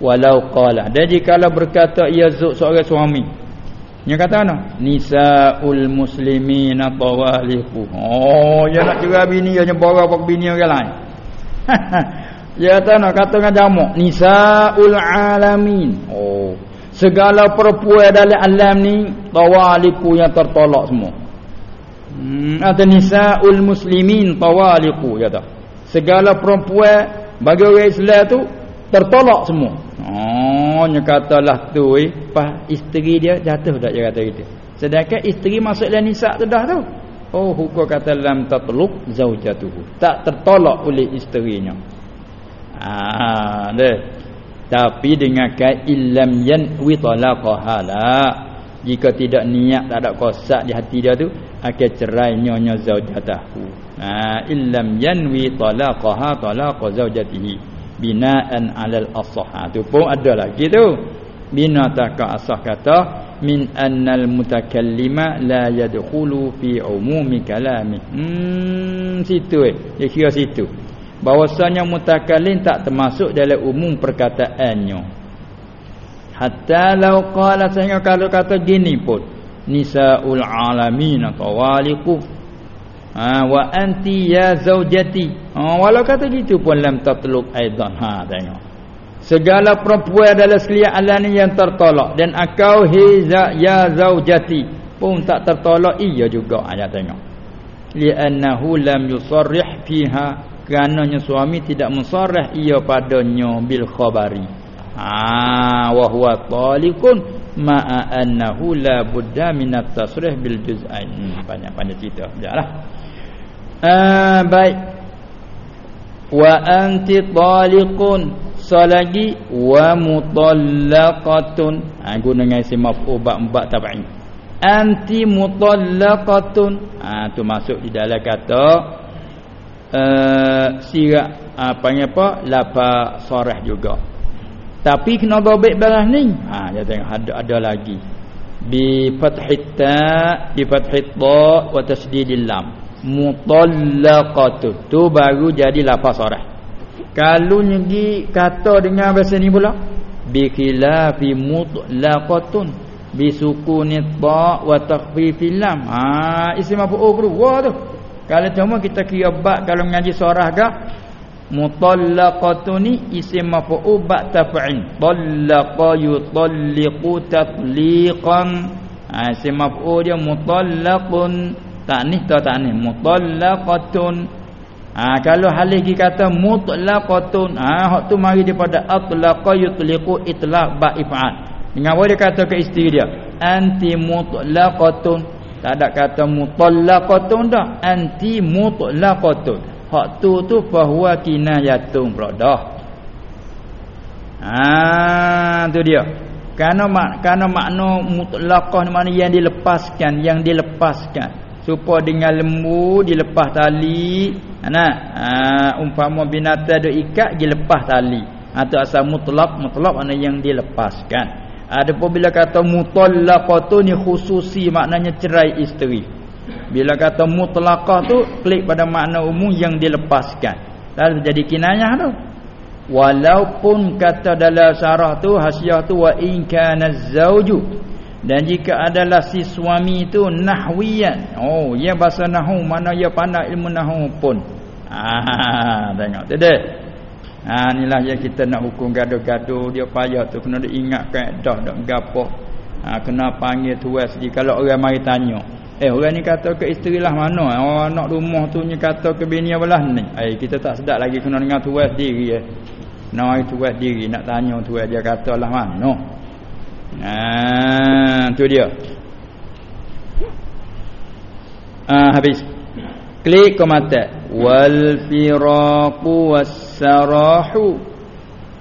walau qala. Jadi kalau berkata ia seorang suami dia kata mana nisaul muslimin tawalihu oh dia nak juga bini dia nyebara apa bini orang lain Ya nak kata dengan jamak nisaul alamin. Oh, segala perempuan dalam alam ni tawaliku yang tertolak semua. Hmm, atau nisaul muslimin tawaliku kata. Segala perempuan bagi orang Islam tu tertolak semua. Oh, nya katalah tu eh, pas isteri dia jatuh dak dia kata gitu. Sedangkan isteri masuk dalam nisa tu dah tu. Oh, hukum kata lam tatluk zaujatuhu. Tak tertolak oleh isterinya. Ah, deh. Tapi dengan ka illam yanwi talaqaha la. Jika tidak niat tak ada kosak di hati dia tu akan cerai nyonya zaujatahu. Ah, illam yanwi talaqaha talaqa zaujatihi binaan 'alal asah. Tu pun ada lagi tu. Bina taka asah kata min annal mutakallima la yadkhulu fi umumi kalami. Hmm situ eh. Dia kira situ bahwasanya mutakallim tak termasuk dalam umum perkataannya. Hatta law qala sehingga kalau kata gini pun nisaul alamin tawaliqu. Ha wa anti ya zaujati ha walau kata gitu pun lam tatluk aidan. Ha tengok. Segala perempuan adalah alam ni yang tertolak dan akau hiza ya zaujati pun tak tertolak iya juga. Ayat tengok. Li'annahu lam yusarrih fiha kerana suami tidak mensarah ia padanya bil khabari. Ah wa huwa talikun ma'a annahu la budda min at-tasrih bil juz'ain. Hmm, banyak-banyak cerita. Janganlah ah baik. Wa anti talikun selagi wa mutallaqatun. Ha guna dengan isim maf'ul ba' tabai anti mutallaqatun. Ha tu masuk di dalam kata uh, sirat uh, apa lapa sarah juga. Tapi kena babik balas ni. Ha dia tengok ada ada lagi. Bi fathit ta bi fathit ta wa tasdidil lam. Mutallaqatu tu baru jadi lapa sarah kalau nyegi kata dengan bahasa ni pula bi khilafi mutlaqatun. Bi sukuni ta wa takhfifil lam. Ha isim apa? Oh kedua tu kalau cuma kita kira bab kalau mengaji surah gak mutallaqatun ni isim maf'ul ba taf'in. Talaqa yutalliqu tatliqan. Ha isim maf'ul dia mutallaqun. Tak ni tak tak ni. Mutallaqatun. Ha, kalau halih kata mutlaqatun ha hak tu mari daripada atlaqa yutliqu itlaq ba if'al. Dengan apa dia kata ke isteri dia? Anti mutlaqatun tak ada kata mutallaqatun dah. Anti mutlaqatun hak tu tu bahwa kinayatun pula dah. Ha tu dia. Kerana mak kerana makna mutlaqah makna yang dilepaskan yang dilepaskan. Supaya dengan lembu dilepas tali. Nah ha, umpama binatang ada ikat dilepas tali. Atau ha, asal mutlak mutlak makna yang dilepaskan adapun bila kata mutallaqatu ni khususi maknanya cerai isteri. Bila kata mutlaqah tu klik pada makna umum yang dilepaskan. Lalu jadi kinayah tu. Walaupun kata dalam syarah tu hasiah tu wa in kana zauju dan jika adalah si suami itu nahwiyan oh ia bahasa nahwu mana ia pandai ilmu nahwu pun. Ah tengok tu deh ha inilah yang kita nak hukum gaduh-gaduh. Dia payah tu kena diingat kaedah dak gapo ha kena panggil tuan sikit kalau orang mari tanya eh orang ni kata ke isteri lah mana? Oh anak rumah tu ni kata ke bini belah ni? Eh kita tak sedap lagi kena dengar tuan sendiri eh. Nak mari tuan sendiri nak tanya tuan dia kata lah mana. Ah, tu dia. Ah, habis. Klik ke mata. Wal firaqu was-sarahu.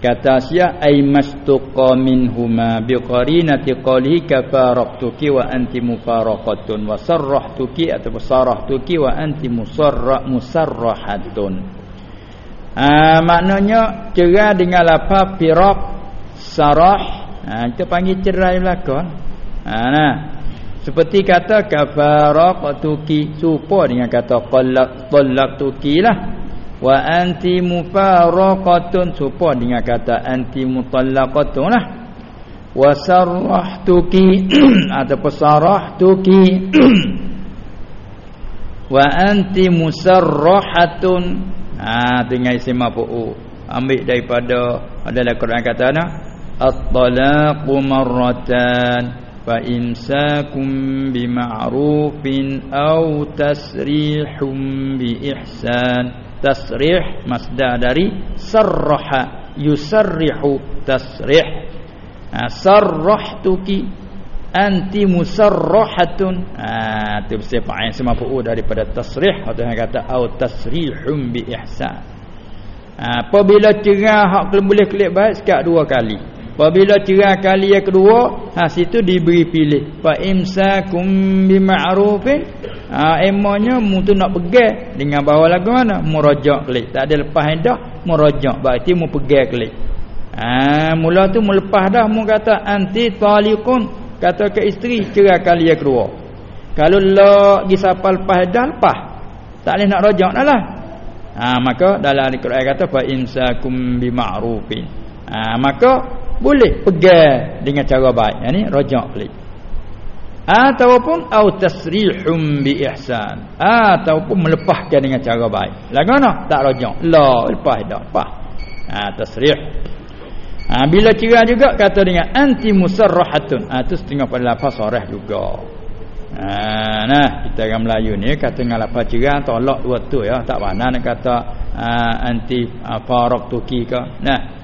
Kata sia ay mastuqa minhuma bi qarinati qawlihi kafaraqtuki wa anti mufaraqatun wa sarrahtuki atau sarahtuki wa anti musarra musarrahatun. Ah, maknanya cerah dengan apa firaq sarah ha, kita panggil cerai belaka ha, nah seperti kata kafaraqtuki supo dengan kata talaqtuki lah. Wa anti mufaraqatun supo dengan kata anti mutallaqatun lah. Wa sarahtuki ataupun sarahtuki. Wa anti musarrahatun. Ha dengan isim mafu. Ambil daripada adalah Quran kata nah. At-talaqu marratan. فإمساك بمعروف أو تسريح بإحسان تسريح مصدر dari سرح يسرح تسريح سرحتك anti musarrahatun ah tu sifat yang semua fu daripada tasrih atau yang kata au tasrihum bi ihsan apabila cerah hak boleh klik baik sekali dua kali Apabila cerai kali yang kedua, ha situ diberi pilih. Fa imsakum bima'rufin. Ha emanya mutu nak pegang dengan bawa lagu mana? Murajak klik. Tak ada lepas dah, murajak. Berarti mu pegang klik. Ha mula tu mu lepas dah mu kata anti taliqun kata ke isteri cerai kali yang kedua. Kalau la gisapal lepas dah lepas. Tak boleh nak rajak dah lah. Ha maka dalam Al-Quran kata fa imsakum bima'rufin. Ha maka boleh pegang dengan cara baik yang ni rajak pelik ataupun au tasrihum bi ihsan ataupun melepaskan dengan cara baik mana tak rajak la lepas dah apa ha tasrih Ha, bila cerai juga kata dengan anti musarrahatun. Ha, itu setengah pada lafaz sorah juga. Ha, nah, kita orang Melayu ni kata dengan lafaz cerai tolak dua tu ya. Tak mana nak kata ha, anti ha, faraq tuki ke. Nah.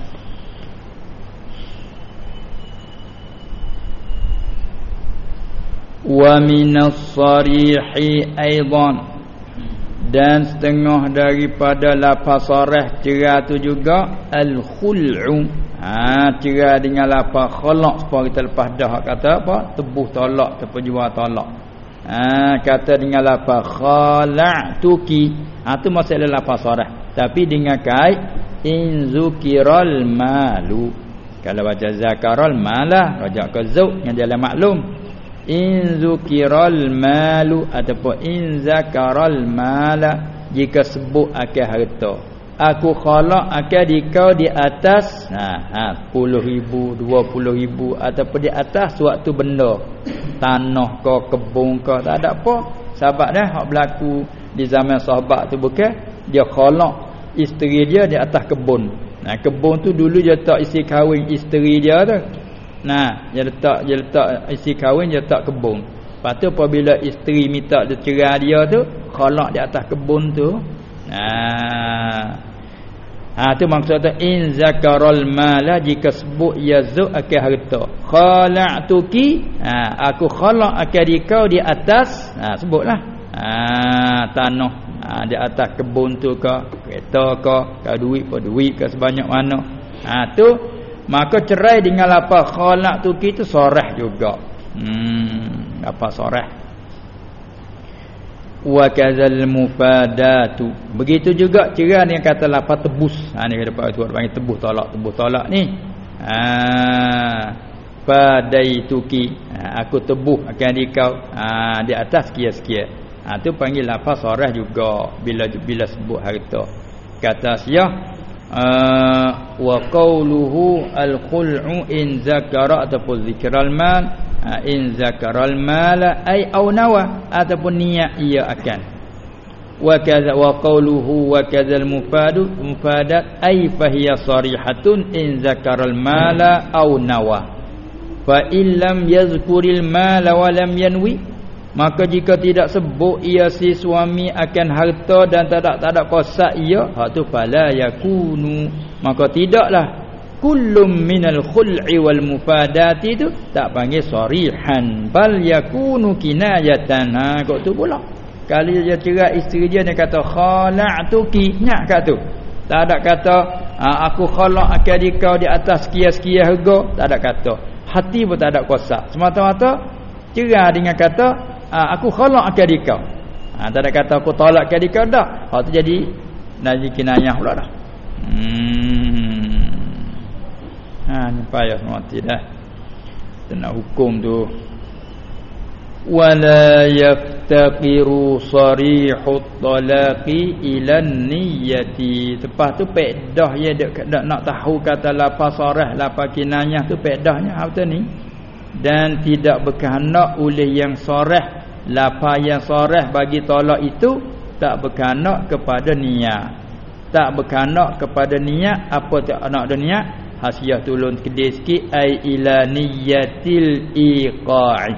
Minas sarihi aidan dan setengah daripada lafaz sarah cerai tu juga al-khul'u. Ha cerai dengan lafaz khalaq supaya kita lepas dah. Kata apa? Tebuh tolak ataupun jual tolak. Ha kata dengan lafaz khala'tuki ha tu masalah lafaz sarah tapi dengan kait in zukiral malu. Kalau baca zakaral malah rajak ke zau yang dalam maklum in zukiral malu ataupun in zakaral mala jika sebut akan harta. Aku khalaq akan dikau di atas ha ha 10000 20000 ataupun di atas suatu benda. Tanah ke kebun ke tak ada apa. Sahabat dah hak berlaku di zaman sahabat tu bukan? Dia khalaq isteri dia di atas kebun. Nah kebun tu dulu dia tak isi kahwin isteri dia tu Nah, dia letak dia letak isi kahwin dia letak kebun. Lepas tu apabila isteri minta dia cerai dia tu, khalaq di atas kebun tu. Nah. Ha tu maksud tu in zakaral mala jika sebut yazuk akan harta. Khala'tuki, ha aku khalaq akan dikau di atas, ha sebutlah. Ha tanah ha, di atas kebun tu ke, kereta ke, ke duit ke duit ke sebanyak mana. Ha tu maka cerai dengan apa khalaq tu kita sorah juga. Hmm apa sorah wa kadzal mufadatu. Begitu juga cerai dengan kata lapa tebus. Ha ni dapat tu panggil tebus tolak tebus tolak ni. Ha padaituki ha, aku tebuh akan dikau. Ha, di atas sekian-sekian ha tu panggil lapa sorah juga. Bila bila sebut harta. Kata siah Ah, wa qawluhu al-khul'u in zakara ataupun zikral mal uh, in zakara al-mal ay aw nawa ataupun niat ia akan. Wa kadza wa qawluhu wa kadzal mufadu mufadat ay fahiya sarihatun in zakara al-mal aw nawa. Fa in lam yazkuril mal wa lam yanwi Maka jika tidak sebut ia si suami akan harta dan tak ada tak ada kosak ia, hak tu fala yakunu. Maka tidaklah kullum minal khul'i wal mufadati tu tak panggil sarihan bal yakunu kinayatan. Ha kok tu pula. Kali dia cerai isteri dia dia kata khala'tuki, ingat kat tu. Tak ada kata ha, aku khalaq akan di atas sekian-sekian harga, tak ada kata. Hati pun tak ada kosak. Semata-mata cerai dengan kata ha, aku khalaq akan dikau ha, tak ada kata aku tolak akan dikau dah. Hak tu jadi najis kinayah pula dah. Hmm. ha ni payah mati dah. Kena hukum tu. Wala yaftaqiru sarihut talaqi ila niyyati tepas tu pedah ya dak nak tahu kata lapa sarah lapa kinayah tu pedahnya apa ni? Dan tidak berkehendak oleh yang soreh lapa yang soreh bagi tolak itu tak berkehendak kepada niat. Tak berkehendak kepada niat apa tak nak ada niat? Hasiah tolong kedai sikit ai ila niyatil iqa'i.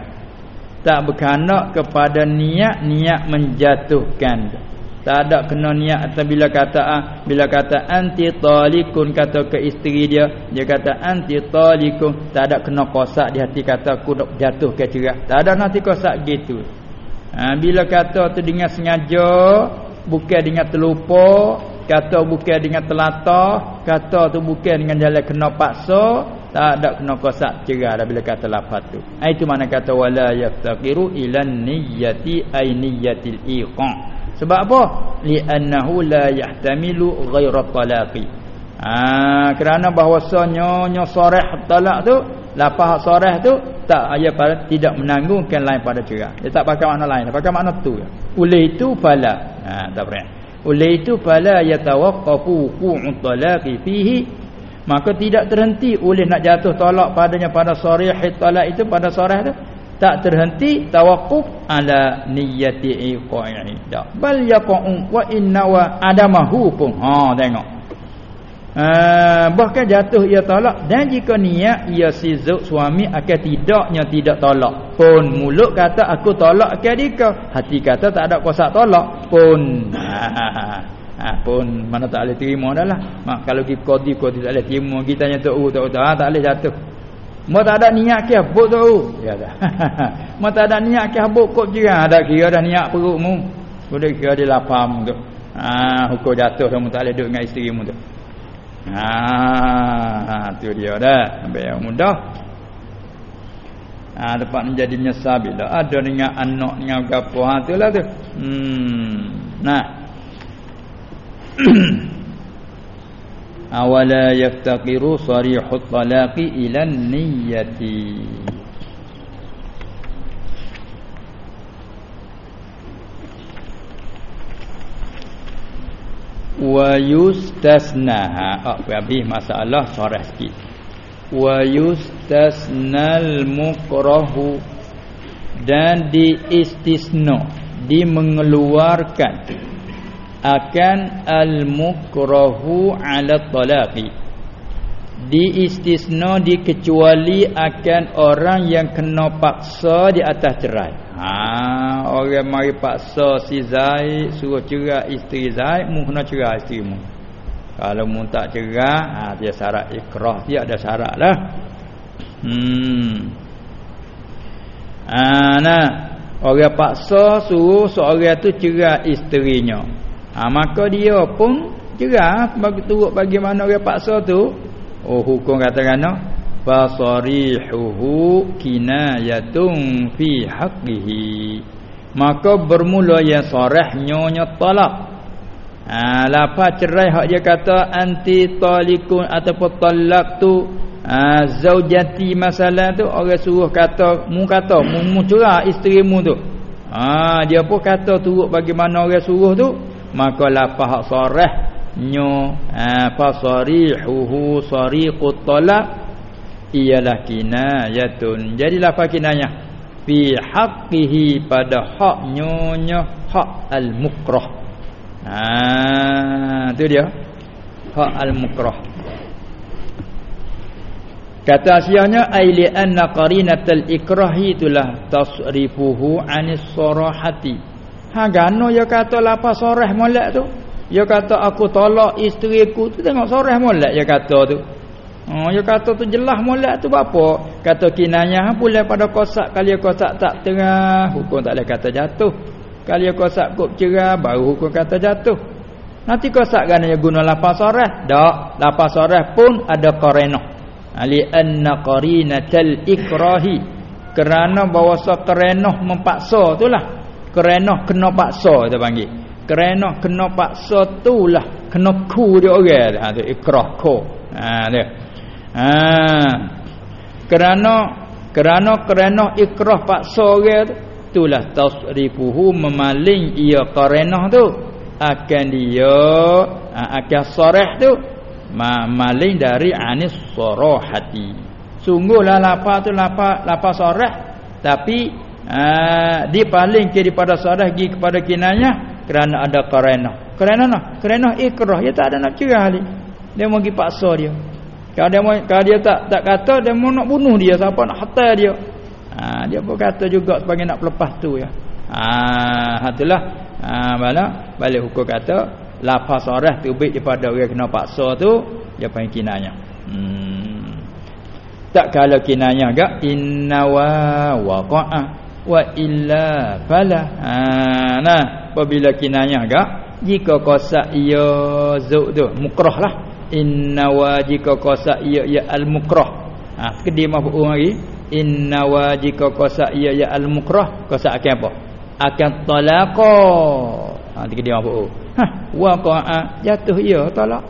Tak berkehendak kepada niat niat menjatuhkan. Tak ada kena niat atau bila kata bila kata anti talikun kata ke isteri dia dia kata anti talikun. Tak ada kena kosak di hati kata aku jatuh ke cerai tak ada nanti kosak gitu ha, bila kata tu dengan sengaja bukan dengan terlupa kata bukan dengan telatah kata tu bukan dengan jalan kena paksa tak ada kena kosak cerai dah bila kata lafaz tu ha, itu mana kata wala yaftaqiru ilan niyyati ay niyyatil iqa' Sebab apa? Li'annahu la yahtamilu ghaira talaqi. Ha, kerana bahwasanya nyo soreh talak tu, lapah soreh tu tak ayat pada tidak menanggungkan lain pada cerai. Dia tak pakai makna lain, dia pakai makna tu. Oleh itu fala. Ha, tak berat. Oleh itu fala yatawaqqafu qu'u talaqi fihi maka tidak terhenti oleh nak jatuh tolak padanya pada soreh talak itu pada soreh tu tak terhenti tawakuf ala niyyati iqa'i dak bal yaqa'u wa inna wa adamahu pun ha tengok Uh, bahkan jatuh ia tolak. Dan jika niat ia si zuk suami akan tidaknya tidak tolak. Pun mulut kata aku tolak akan dika hati kata tak ada kuasa tolak. Pun. Ha, ha, pun. Mana tak boleh terima dah lah. Mak, kalau kita kodi kodi tak boleh terima. Kita tanya tu tak tahu ha, tak boleh jatuh. Mau tak ada niat ke apa tu ya dah. Mau tak ada niat ke apa kok juga ada kira dah niat perutmu. Boleh kira dia lapam tu ha, hukum jatuh kamu tak boleh duduk dengan isteri mu tu Ha, tu dia dah. Sampai yang mudah. Ha dapat menjadi menyesal bila ada dengan anak dengan gapo ha itulah tu. Hmm. Nah. Awala yaftaqiru sarihut talaqi ila niyyati. Wa yustasna ha habis masalah sorah sikit. Wa yustasnal mukrahu. Dan diistisna dimengeluarkan akan al mukrahu ala talaqi diistisna dikecuali akan orang yang kena paksa di atas cerai. Ha orang mari paksa si Zaid suruh cerai isteri Zaid mu kena cerai isteri mu. Kalau mu tak cerai ha dia syarat ikrah dia ada syaratlah hmm. Ha nah orang paksa suruh seorang tu cerai isterinya. Ha maka dia pun cerai. Bagi turut bagaimana orang paksa tu Oh hukum kata kana fasarihuhu kinayatun fi haqqihi. Maka bermula yang sarah nyonya talak. Ha lapa cerai hak dia kata anti talikun ataupun talak tu ha, zaujati masalah tu. Orang suruh kata mu kata mu, mu cerai isteri mu tu. Ha dia pun kata turut bagaimana orang suruh tu. Maka lapa hak sarah nyo apa sarihuhu sariqut talaq ialah kinayatun. Jadi lafaz kinayah fi haqqihi pada hak nyonya hak al mukrah ha tu dia. Hak al mukrah kata sianya ai li anna qarinatal ikrahi itulah tasrifuhu anis sarahati ha gano ya kata lafaz sarah molek tu dia kata aku tolak isteriku tu tengok soreh molek dia kata tu. Oh dia kata tu jelas molek tu apa? Kata kinayah pula pada kosak kali kosak tak tengah hukum tak boleh kata jatuh. Kali kosak kop cerah baru hukum kata jatuh. Nanti kosak kan dia guna lapan soreh. Tak, lapan soreh pun ada qarinah. Ali anna qarinatal ikrahi. Kerana bahawa qarinah mempaksa itulah. Qarinah kena paksa kita panggil kerana kena paksa tulah kena ku dia. Orang ha tu ikrah ku ha dia. Ha. Kerana kerana kerana ikrah paksa orang tu. Itulah tasrifuhu memaling ia karenah tu. Akan dia ha, akan sarah tu. Maling dari anis sarahati. Sungguhlah lapa tu lapa lapa sarah tapi ha, dia paling daripada sarah pergi kepada kinayah kerana ada kerana kerana nah kerana ikrah. Dia tak ada nak cerah ni dia mau pergi paksa dia. Kalau dia kalau dia tak tak kata dia mau nak bunuh dia. Siapa nak hatai dia? Ha, dia pun kata juga sebagai nak pelepas tu ya. Ha itulah. Ha bala balik hukum kata lafaz sarah tu baik daripada orang kena paksa tu dia panggil kinanya. Hmm. tak kalau kinanya gak inna wa waqa'a wa illa fala. Ha nah apabila kinayah gak jika qasak ia zuk tu mukrah lah. Inna wa jika qasak ia ya al mukrah ha kedi maf'ul lagi. Inna wa jika qasak ia ya al mukrah qasak akan apa? Akan talaqa. Ha kedi maf'ul ha waqa'a jatuh ia talak.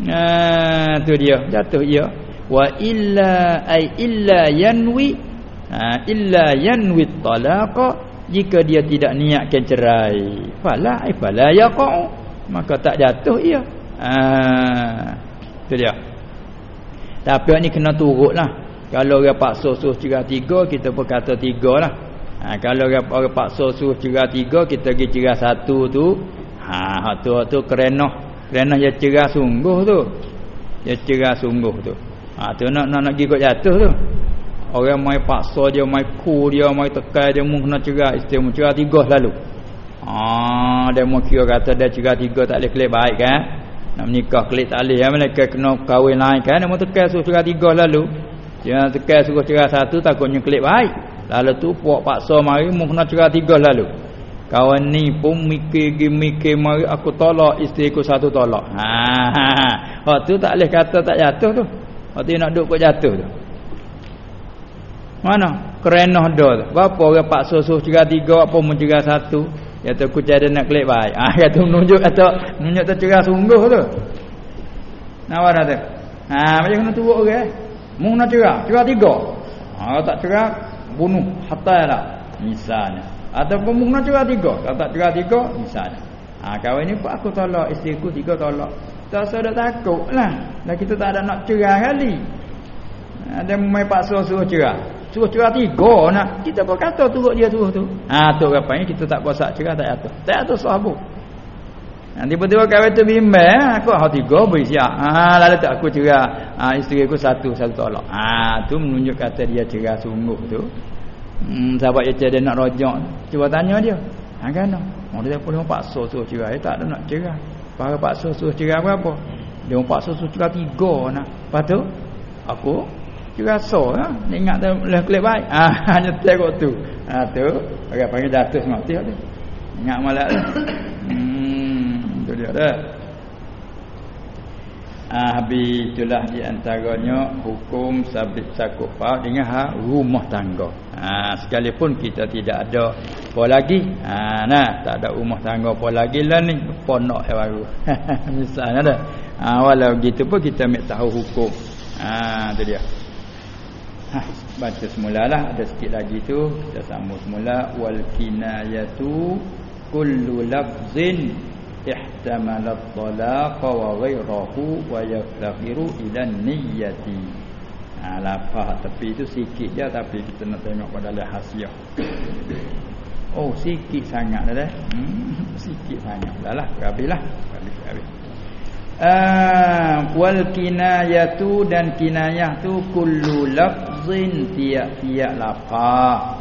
Nah tu dia jatuh ia. Wa illa ai illa yanwi. Ha illa yanwi talaqa jika dia tidak niatkan cerai fala fala yaqau maka tak jatuh ia. Ah tu dia. Tapi ni kena turutlah. Kalau orang paksa suruh cerai tiga kita pun kata tiga lah ha, kalau orang, orang paksa suruh cerai tiga kita pergi cerai satu tu. Ha tu tu kerana kerana dia cerai sungguh tu. Dia cerah sungguh tu. Ha tu nak nak nak pergi kot jatuh tu orang mai paksa dia mai ku dia mai tekan dia mu kena cerah isteri mu cerah tiga lalu ah dia mu kira kata dia cerah tiga tak boleh kelip baik kan nak menikah kelip tak boleh ya mereka kena kahwin lain kan dia mu tekan suruh cerah tiga lalu dia tekan suruh cerah satu takutnya kelip baik lalu tu puak paksa mari mu kena cerah tiga lalu Kawan ni pun mikir-mikir mari aku tolak isteri aku satu tolak. Ha, ha, ha. Waktu tak boleh kata tak jatuh tu. Waktu nak duduk kau jatuh tu. Mana? Kerenah dah tu. Berapa orang pak susu cerah tiga apa pun cerah satu. Ya tu aku cari nak klik baik. Ha, kata menunjuk kata menunjuk tu cerah sungguh tu. Nawa dah tu. Ha, macam kena turuk orang. Okay? Mung nak cerah, cerah tiga. Ha, tak cerah bunuh hatta lah. Misalnya. Ataupun mungkin cerah tiga. Kalau tak cerah tiga, misalnya. Ha, kawan ni pun aku tolak. Isteri aku tiga tolak. Tak usah dah takut lah. Dan kita tak ada nak cerah kali. Ada ha, main paksa suruh cerah. Suruh cerah tiga nak. Kita pun kata turut dia suruh tu. Ha, tu apa ni kita tak puasa cerah tak jatuh. Tak jatuh sahabat. Nanti tiba-tiba kawan tu bimbang. Ha, aku hati tiga beri siap. Ha, lalu tak aku cerah. Ha, isteri aku satu, satu tolak. Ha, tu menunjuk kata dia cerah sungguh tu. Hmm, sahabat dia dia nak rojak. Cuba tanya dia. Ha kan? Oh dia pun paksa suruh cerai, tak ada nak cerai. Para paksa suruh cerai berapa? Dia paksa suruh cerai tiga nak. Lepas tu aku cerai so lah. Dia ingat tu leh kelip baik. Ah ha, hanya tengok tu. Ha tu orang panggil jatuh mati tu. Ingat malak tu. Hmm, tu dia dah. Ah habis itulah di antaranya hukum sabit sakufa dengan ha, rumah tangga. Ha, sekalipun kita tidak ada apa lagi. Ha, nah, tak ada rumah tangga apa lagi lah ni. Ponok yang baru. Misalnya dah. Ha, walau begitu pun kita ambil tahu hukum. Ha, itu dia. Ha, baca semula lah. Ada sikit lagi tu. Kita sambung semula. Wal kinayatu kullu lafzin ihtamala at-talaq wa ghayruhu wa yaftakhiru ila niyyati ha lapah tapi itu sikit je tapi kita nak tengok pada dalam hasiah oh sikit sangat dah hmm, sikit sangat dahlah habislah habis habis Uh, wal kinayatu dan kinayah tu kullu lafzin tiap-tiap lapah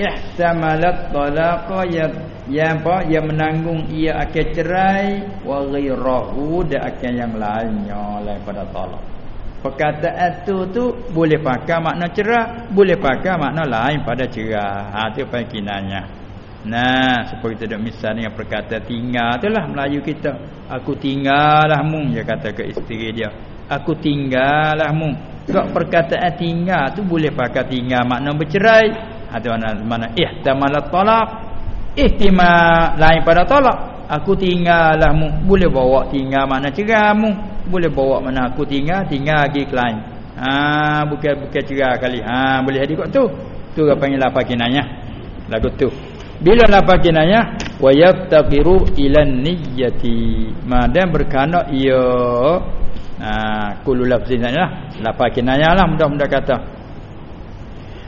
ihtamalat talaqa ya yang apa yang menanggung ia akan cerai wa ghairahu dan akan yang lainnya lain pada talak. Perkataan tu tu boleh pakai makna cerah boleh pakai makna lain pada cerah ha tu pangkinannya nah seperti kita misal dengan perkataan tinggal. Itulah Melayu kita. Aku tinggallah mung dia kata ke isteri dia. Aku tinggallah mung kok perkataan tinggal tu boleh pakai tinggal makna bercerai. Atau mana mana ihtamalat talaq. Ihtimal lain pada talak aku tinggallah mu. Boleh bawa tinggal mana ceramu boleh bawa mana aku tinggal tinggal lagi lain. Ha bukan bukan cerai kali. Ha boleh jadi kok tu. Tu apa panggil apa kinanya lagu tu bila apa kinanya wa yaftaqiru ila niyyati. Madam berkana ia ha kullu lafzin lah apa kinanya lah mudah-mudah kata.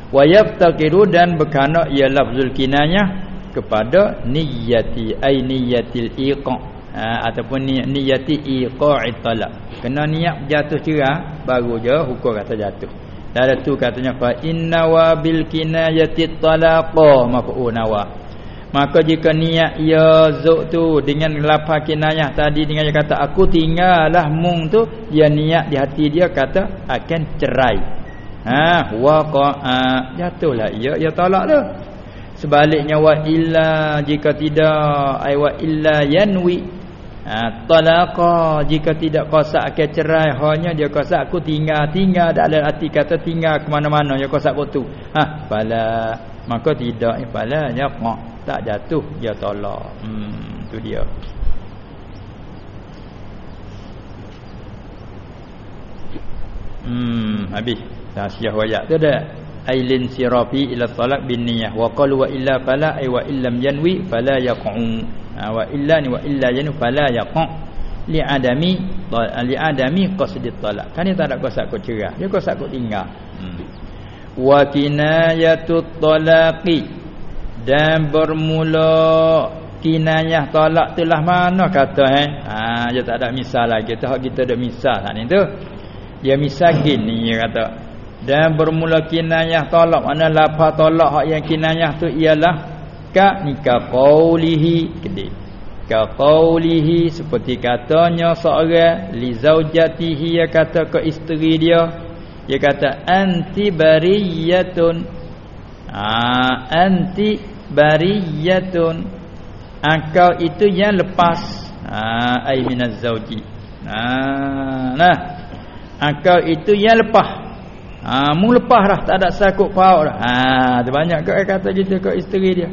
Wa yaftaqiru dan berkana ia lafzul kinayah kepada niyyati ai niyyatil iqa. Ha, ataupun ni, niyyati iqa'i talaq. Kena niat jatuh cerai baru je hukum kata jatuh. Dan tu katanya fa inna wa bil kinayati talaqa. Maf'u nawa maka jika niat ia zuk tu dengan lafaz kinayah tadi dengan dia kata aku tinggallah mung tu dia niat di hati dia kata akan cerai. Ha waqa'a. Jatuhlah ia ia tolak tu. Sebaliknya wa illa jika tidak ai wa illa yanwi. Ha talaqa. Jika tidak qasak ke cerai. Hanya dia qasak aku tinggal tinggal dalam hati kata tinggal ke mana-mana. Dia qasak waktu ha fala maka tidak fala yaqa tak jatuh dia tolak. Hmm tu dia. Hmm habis. Tasyiah wajak tu dah. Ailin sirafi ila talaq bin niyyah wa qalu wa illa fala ay wa illam yanwi fala yaq'u. Ha, wa illa ni wa illa yanwi fala yaq'u. Li adami li adami qasd talaq kan dia tak ada qasad kau cerai dia qasad kau tinggal. Hmm. Wa kinayatu talaqi. Dan bermula kinayah tolak tu lah mana kata eh? Ha dia tak ada misal lagi. Tu kita ada misal ni tu. Dia misal gini dia kata. Dan bermula kinayah tolak mana lafaz tolak hak yang kinayah tu ialah ka nikah qaulihi gede ka qaulihi seperti katanya seorang li zaujatihi dia kata ke isteri dia dia kata anti bariyatun ah anti bariyatun Engkau itu yang lepas. Ha ai minaz zauji. Ha nah. Engkau itu yang lepas. Ha mu lepas dah tak ada sakut pauk dah. Ha ada banyak kau kata gitu kat isteri dia.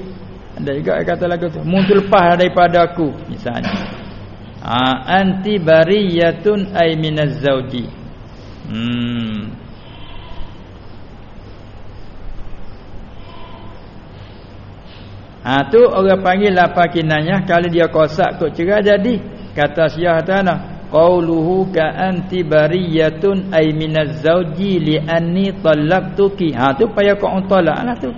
Ada juga kata lagu tu. Mu tu lepas daripada aku misalnya. Ha anti bariyatun ai minaz zauji hmm. Ha tu orang panggil lapar kinayah kalau dia kosak kok cerai jadi kata Syiah tanah qauluhu ka anti bariyatun ay minaz zauji li anni talaqtuki ha tu payah kau talak lah tu.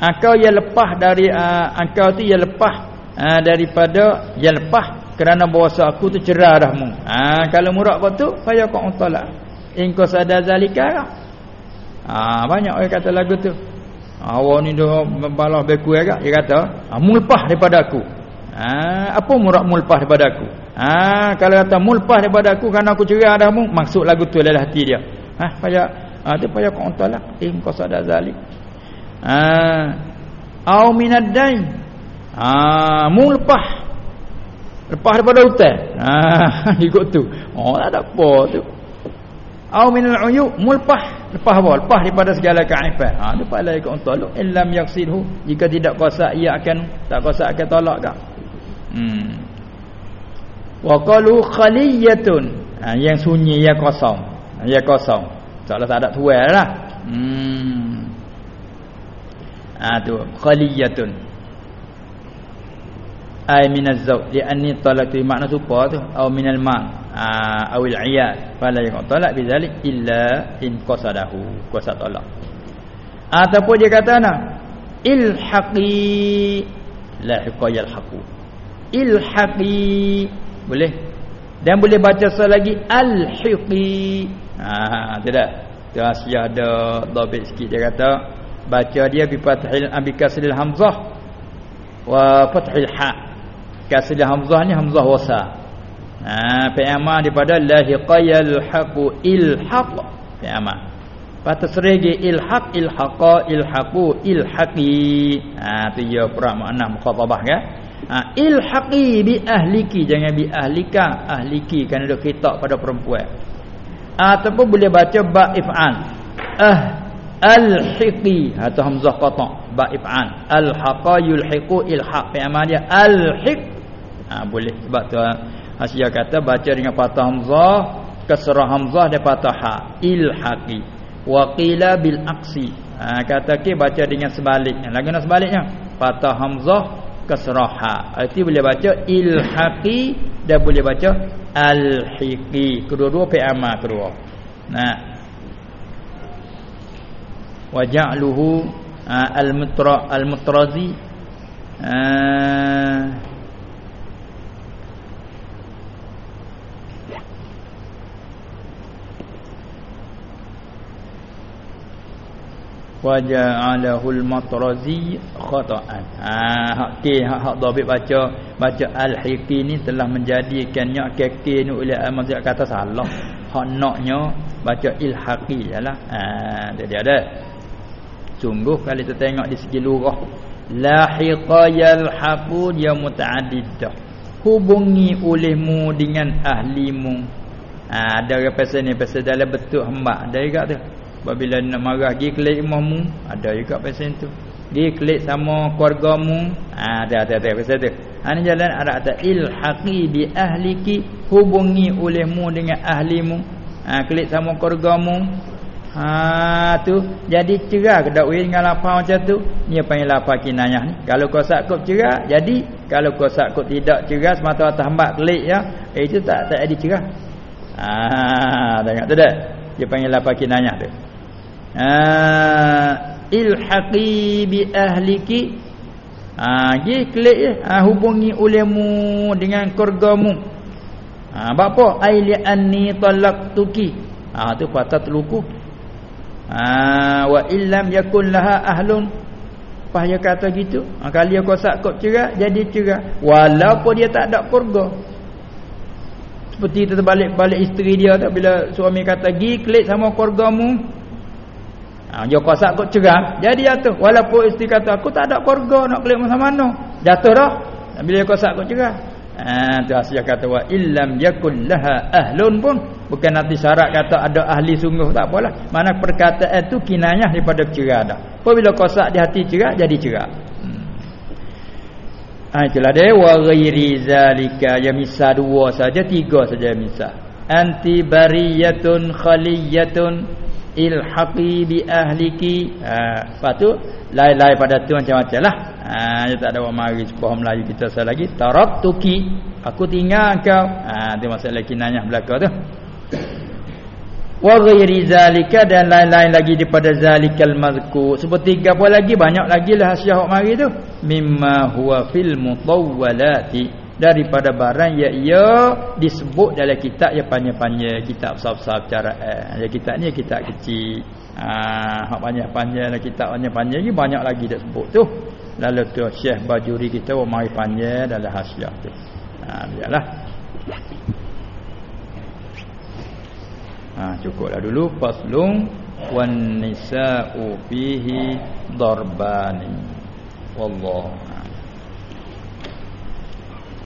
Engkau yang lepas dari uh, engkau tu yang lepas uh, daripada yang lepas kerana bahasa aku tu cerai dah mu ha kalau murak tu payah kau talak engkau sadar zalika ha banyak orang kata lagu tu Awak ni dah balas beku agak dia kata, ha, mulpah daripada aku. Ha, apa murak mulpah daripada aku? Ha, kalau kata mulpah daripada aku kerana aku cerai dah mu, maksud lagu tu adalah hati dia. Ha, payah ha, tu payah kau. Eh kau sadar zalim. Ha, au minad dain. Ha, mulpah. Lepas daripada hutang. Ha, ikut tu. Oh, tak ada apa tu. Au minal uyu mulpah. Lepas apa? Lepas daripada segala keaiban ha lepas la yakun taluk illam yaksidhu. Jika tidak kuasa ia akan tak kuasa akan tolak tak hmm. Wa qalu khaliyatun. Ha, yang sunyi yang kosong. Yang kosong. Seolah tak ada tuai lah. Hmm. Ha tu. Khaliyatun. Ay minaz zawj li anni talaqtu. Makna supa tu. Au minal ma' Ah, awil ayat fala yang talak bizalik illa in qasadahu. Qasad talak ataupun dia kata ana ilhaqi. La hiqayal haqu ilhaqi. Boleh. Dan boleh baca sekali lagi alhiqi ha tidak tu asyah ada dhabit sikit. Dia kata baca dia bi fathil ambikasil hamzah. Wa fathil ha. Kasil hamzah ni hamzah wasa Ha fi'ama daripada lahiqayal haqu ilhaq. Patut serigi ilhaq ilhaqa ilhaqu ilhaqi. Ha tu ya pra makna mukhatabah kan. Ha ilhaqi bi ahliki jangan bi ahlika ahliki kan ada kitab pada perempuan. Ataupun boleh baca ba if'an. Ah alhiqi atau hamzah qata ba if'an. Alhaqa yulhiqu ilhaq fi'ama dia alhiq. Ha boleh sebab tu Hasya kata baca dengan patah hamzah, kasrah hamzah dan patah ha. Ilhaqi. Wa qila bil aqsi. Ha, kata ke baca dengan sebaliknya. Lagi nak sebaliknya. Patah hamzah, kasrah ha. Arti boleh baca ilhaqi dan boleh baca alhiqi. Kedua-dua fi'ama kedua. Nah. Wa ja'luhu ha, al-mutra al-mutrazi. Ha, waja'alahul matrazi khata'an. Ha hak ke hak hak dhabit baca baca al-hiqi ni telah menjadikannya keke ni oleh mazhab kata salah. Hak naknya baca il-haqi ialah. Ha dia ada. Sungguh kalau kita tengok di segi lurah lahiqayal haqu dia mutaaddidah hubungi olehmu dengan ahlimu. Ha ada orang pasal ni pasal dalam betul hamba ada juga tu Bila nak marah pergi klik imahmu Ada juga pasal itu Pergi klik sama keluargamu ha, Ada ada ada pasal itu ha, Ini jalan ada kata Ilhaqi bi ahliki. Hubungi olehmu dengan ahlimu ha, Klik sama keluargamu Ha tu. Jadi cerah ke dakwah dengan lapar macam tu? Ni apa yang lapar kinayah ni? Kalau kau sakut cerah jadi. Kalau kau sakut tidak cerah semata-mata hamba klik ya itu tak tak ada cerah. Ha tengok tu dah. Dia panggil lapar kinayah tu ha ilhaqi bi ahliki Ha gi klik je ha, hubungi ulemu dengan keluargamu. Ha apa? Aili anni talaqtuki. Ha tu patah terluku. Ha wa illam yakun laha ahlun. Apa dia kata gitu? Ha, kalau dia kosak kok cerai, jadi cerai. Walaupun dia tak ada keluarga. Seperti kita balik-balik isteri dia tak bila suami kata gi klik sama keluargamu. Ha, dia kosak kok cerai, jadi jatuh. Walaupun isteri kata aku tak ada keluarga nak klik mana-mana. Jatuh dah. Bila dia kosak kok cerai. Ha, tu asyik kata illam yakul laha ahlun pun bukan nanti syarat kata ada ahli sungguh tak apalah. Mana perkataan itu kinayah daripada cerai dah. Apabila kosak di hati cerai jadi cerai. Hmm. Ha, itulah dia wa ghairi zalika ya misal dua saja tiga saja misal. Anti bariyatun khaliyatun ilhaqi bi ahliki. Ha lepas tu lain-lain pada tu macam-macam lah. Ha dia tak ada orang mari sepaham Melayu kita sekali lagi. Taraktuki. Aku tinggal kau. Ha dia masalah kinayah belaka tu. Wa ghairi zalika dan lain-lain lagi daripada zalikal mazkur. Seperti apa lagi banyak lagi lah hasiah mari tu. Mimma huwa fil mutawwalati daripada barang yang ia disebut dalam kitab yang panjang-panjang kitab besar-besar cara eh ya kitab ni kitab kecil. Ah hak panjang-panjang lah kitab panjang-panjang ni banyak lagi dak sebut tu. Lalu tu Syekh Bajuri kita mari panjang dalam hasiah tu. Ha biarlah. Ha cukuplah dulu. Faslung wan nisa'u fihi darbani wallahu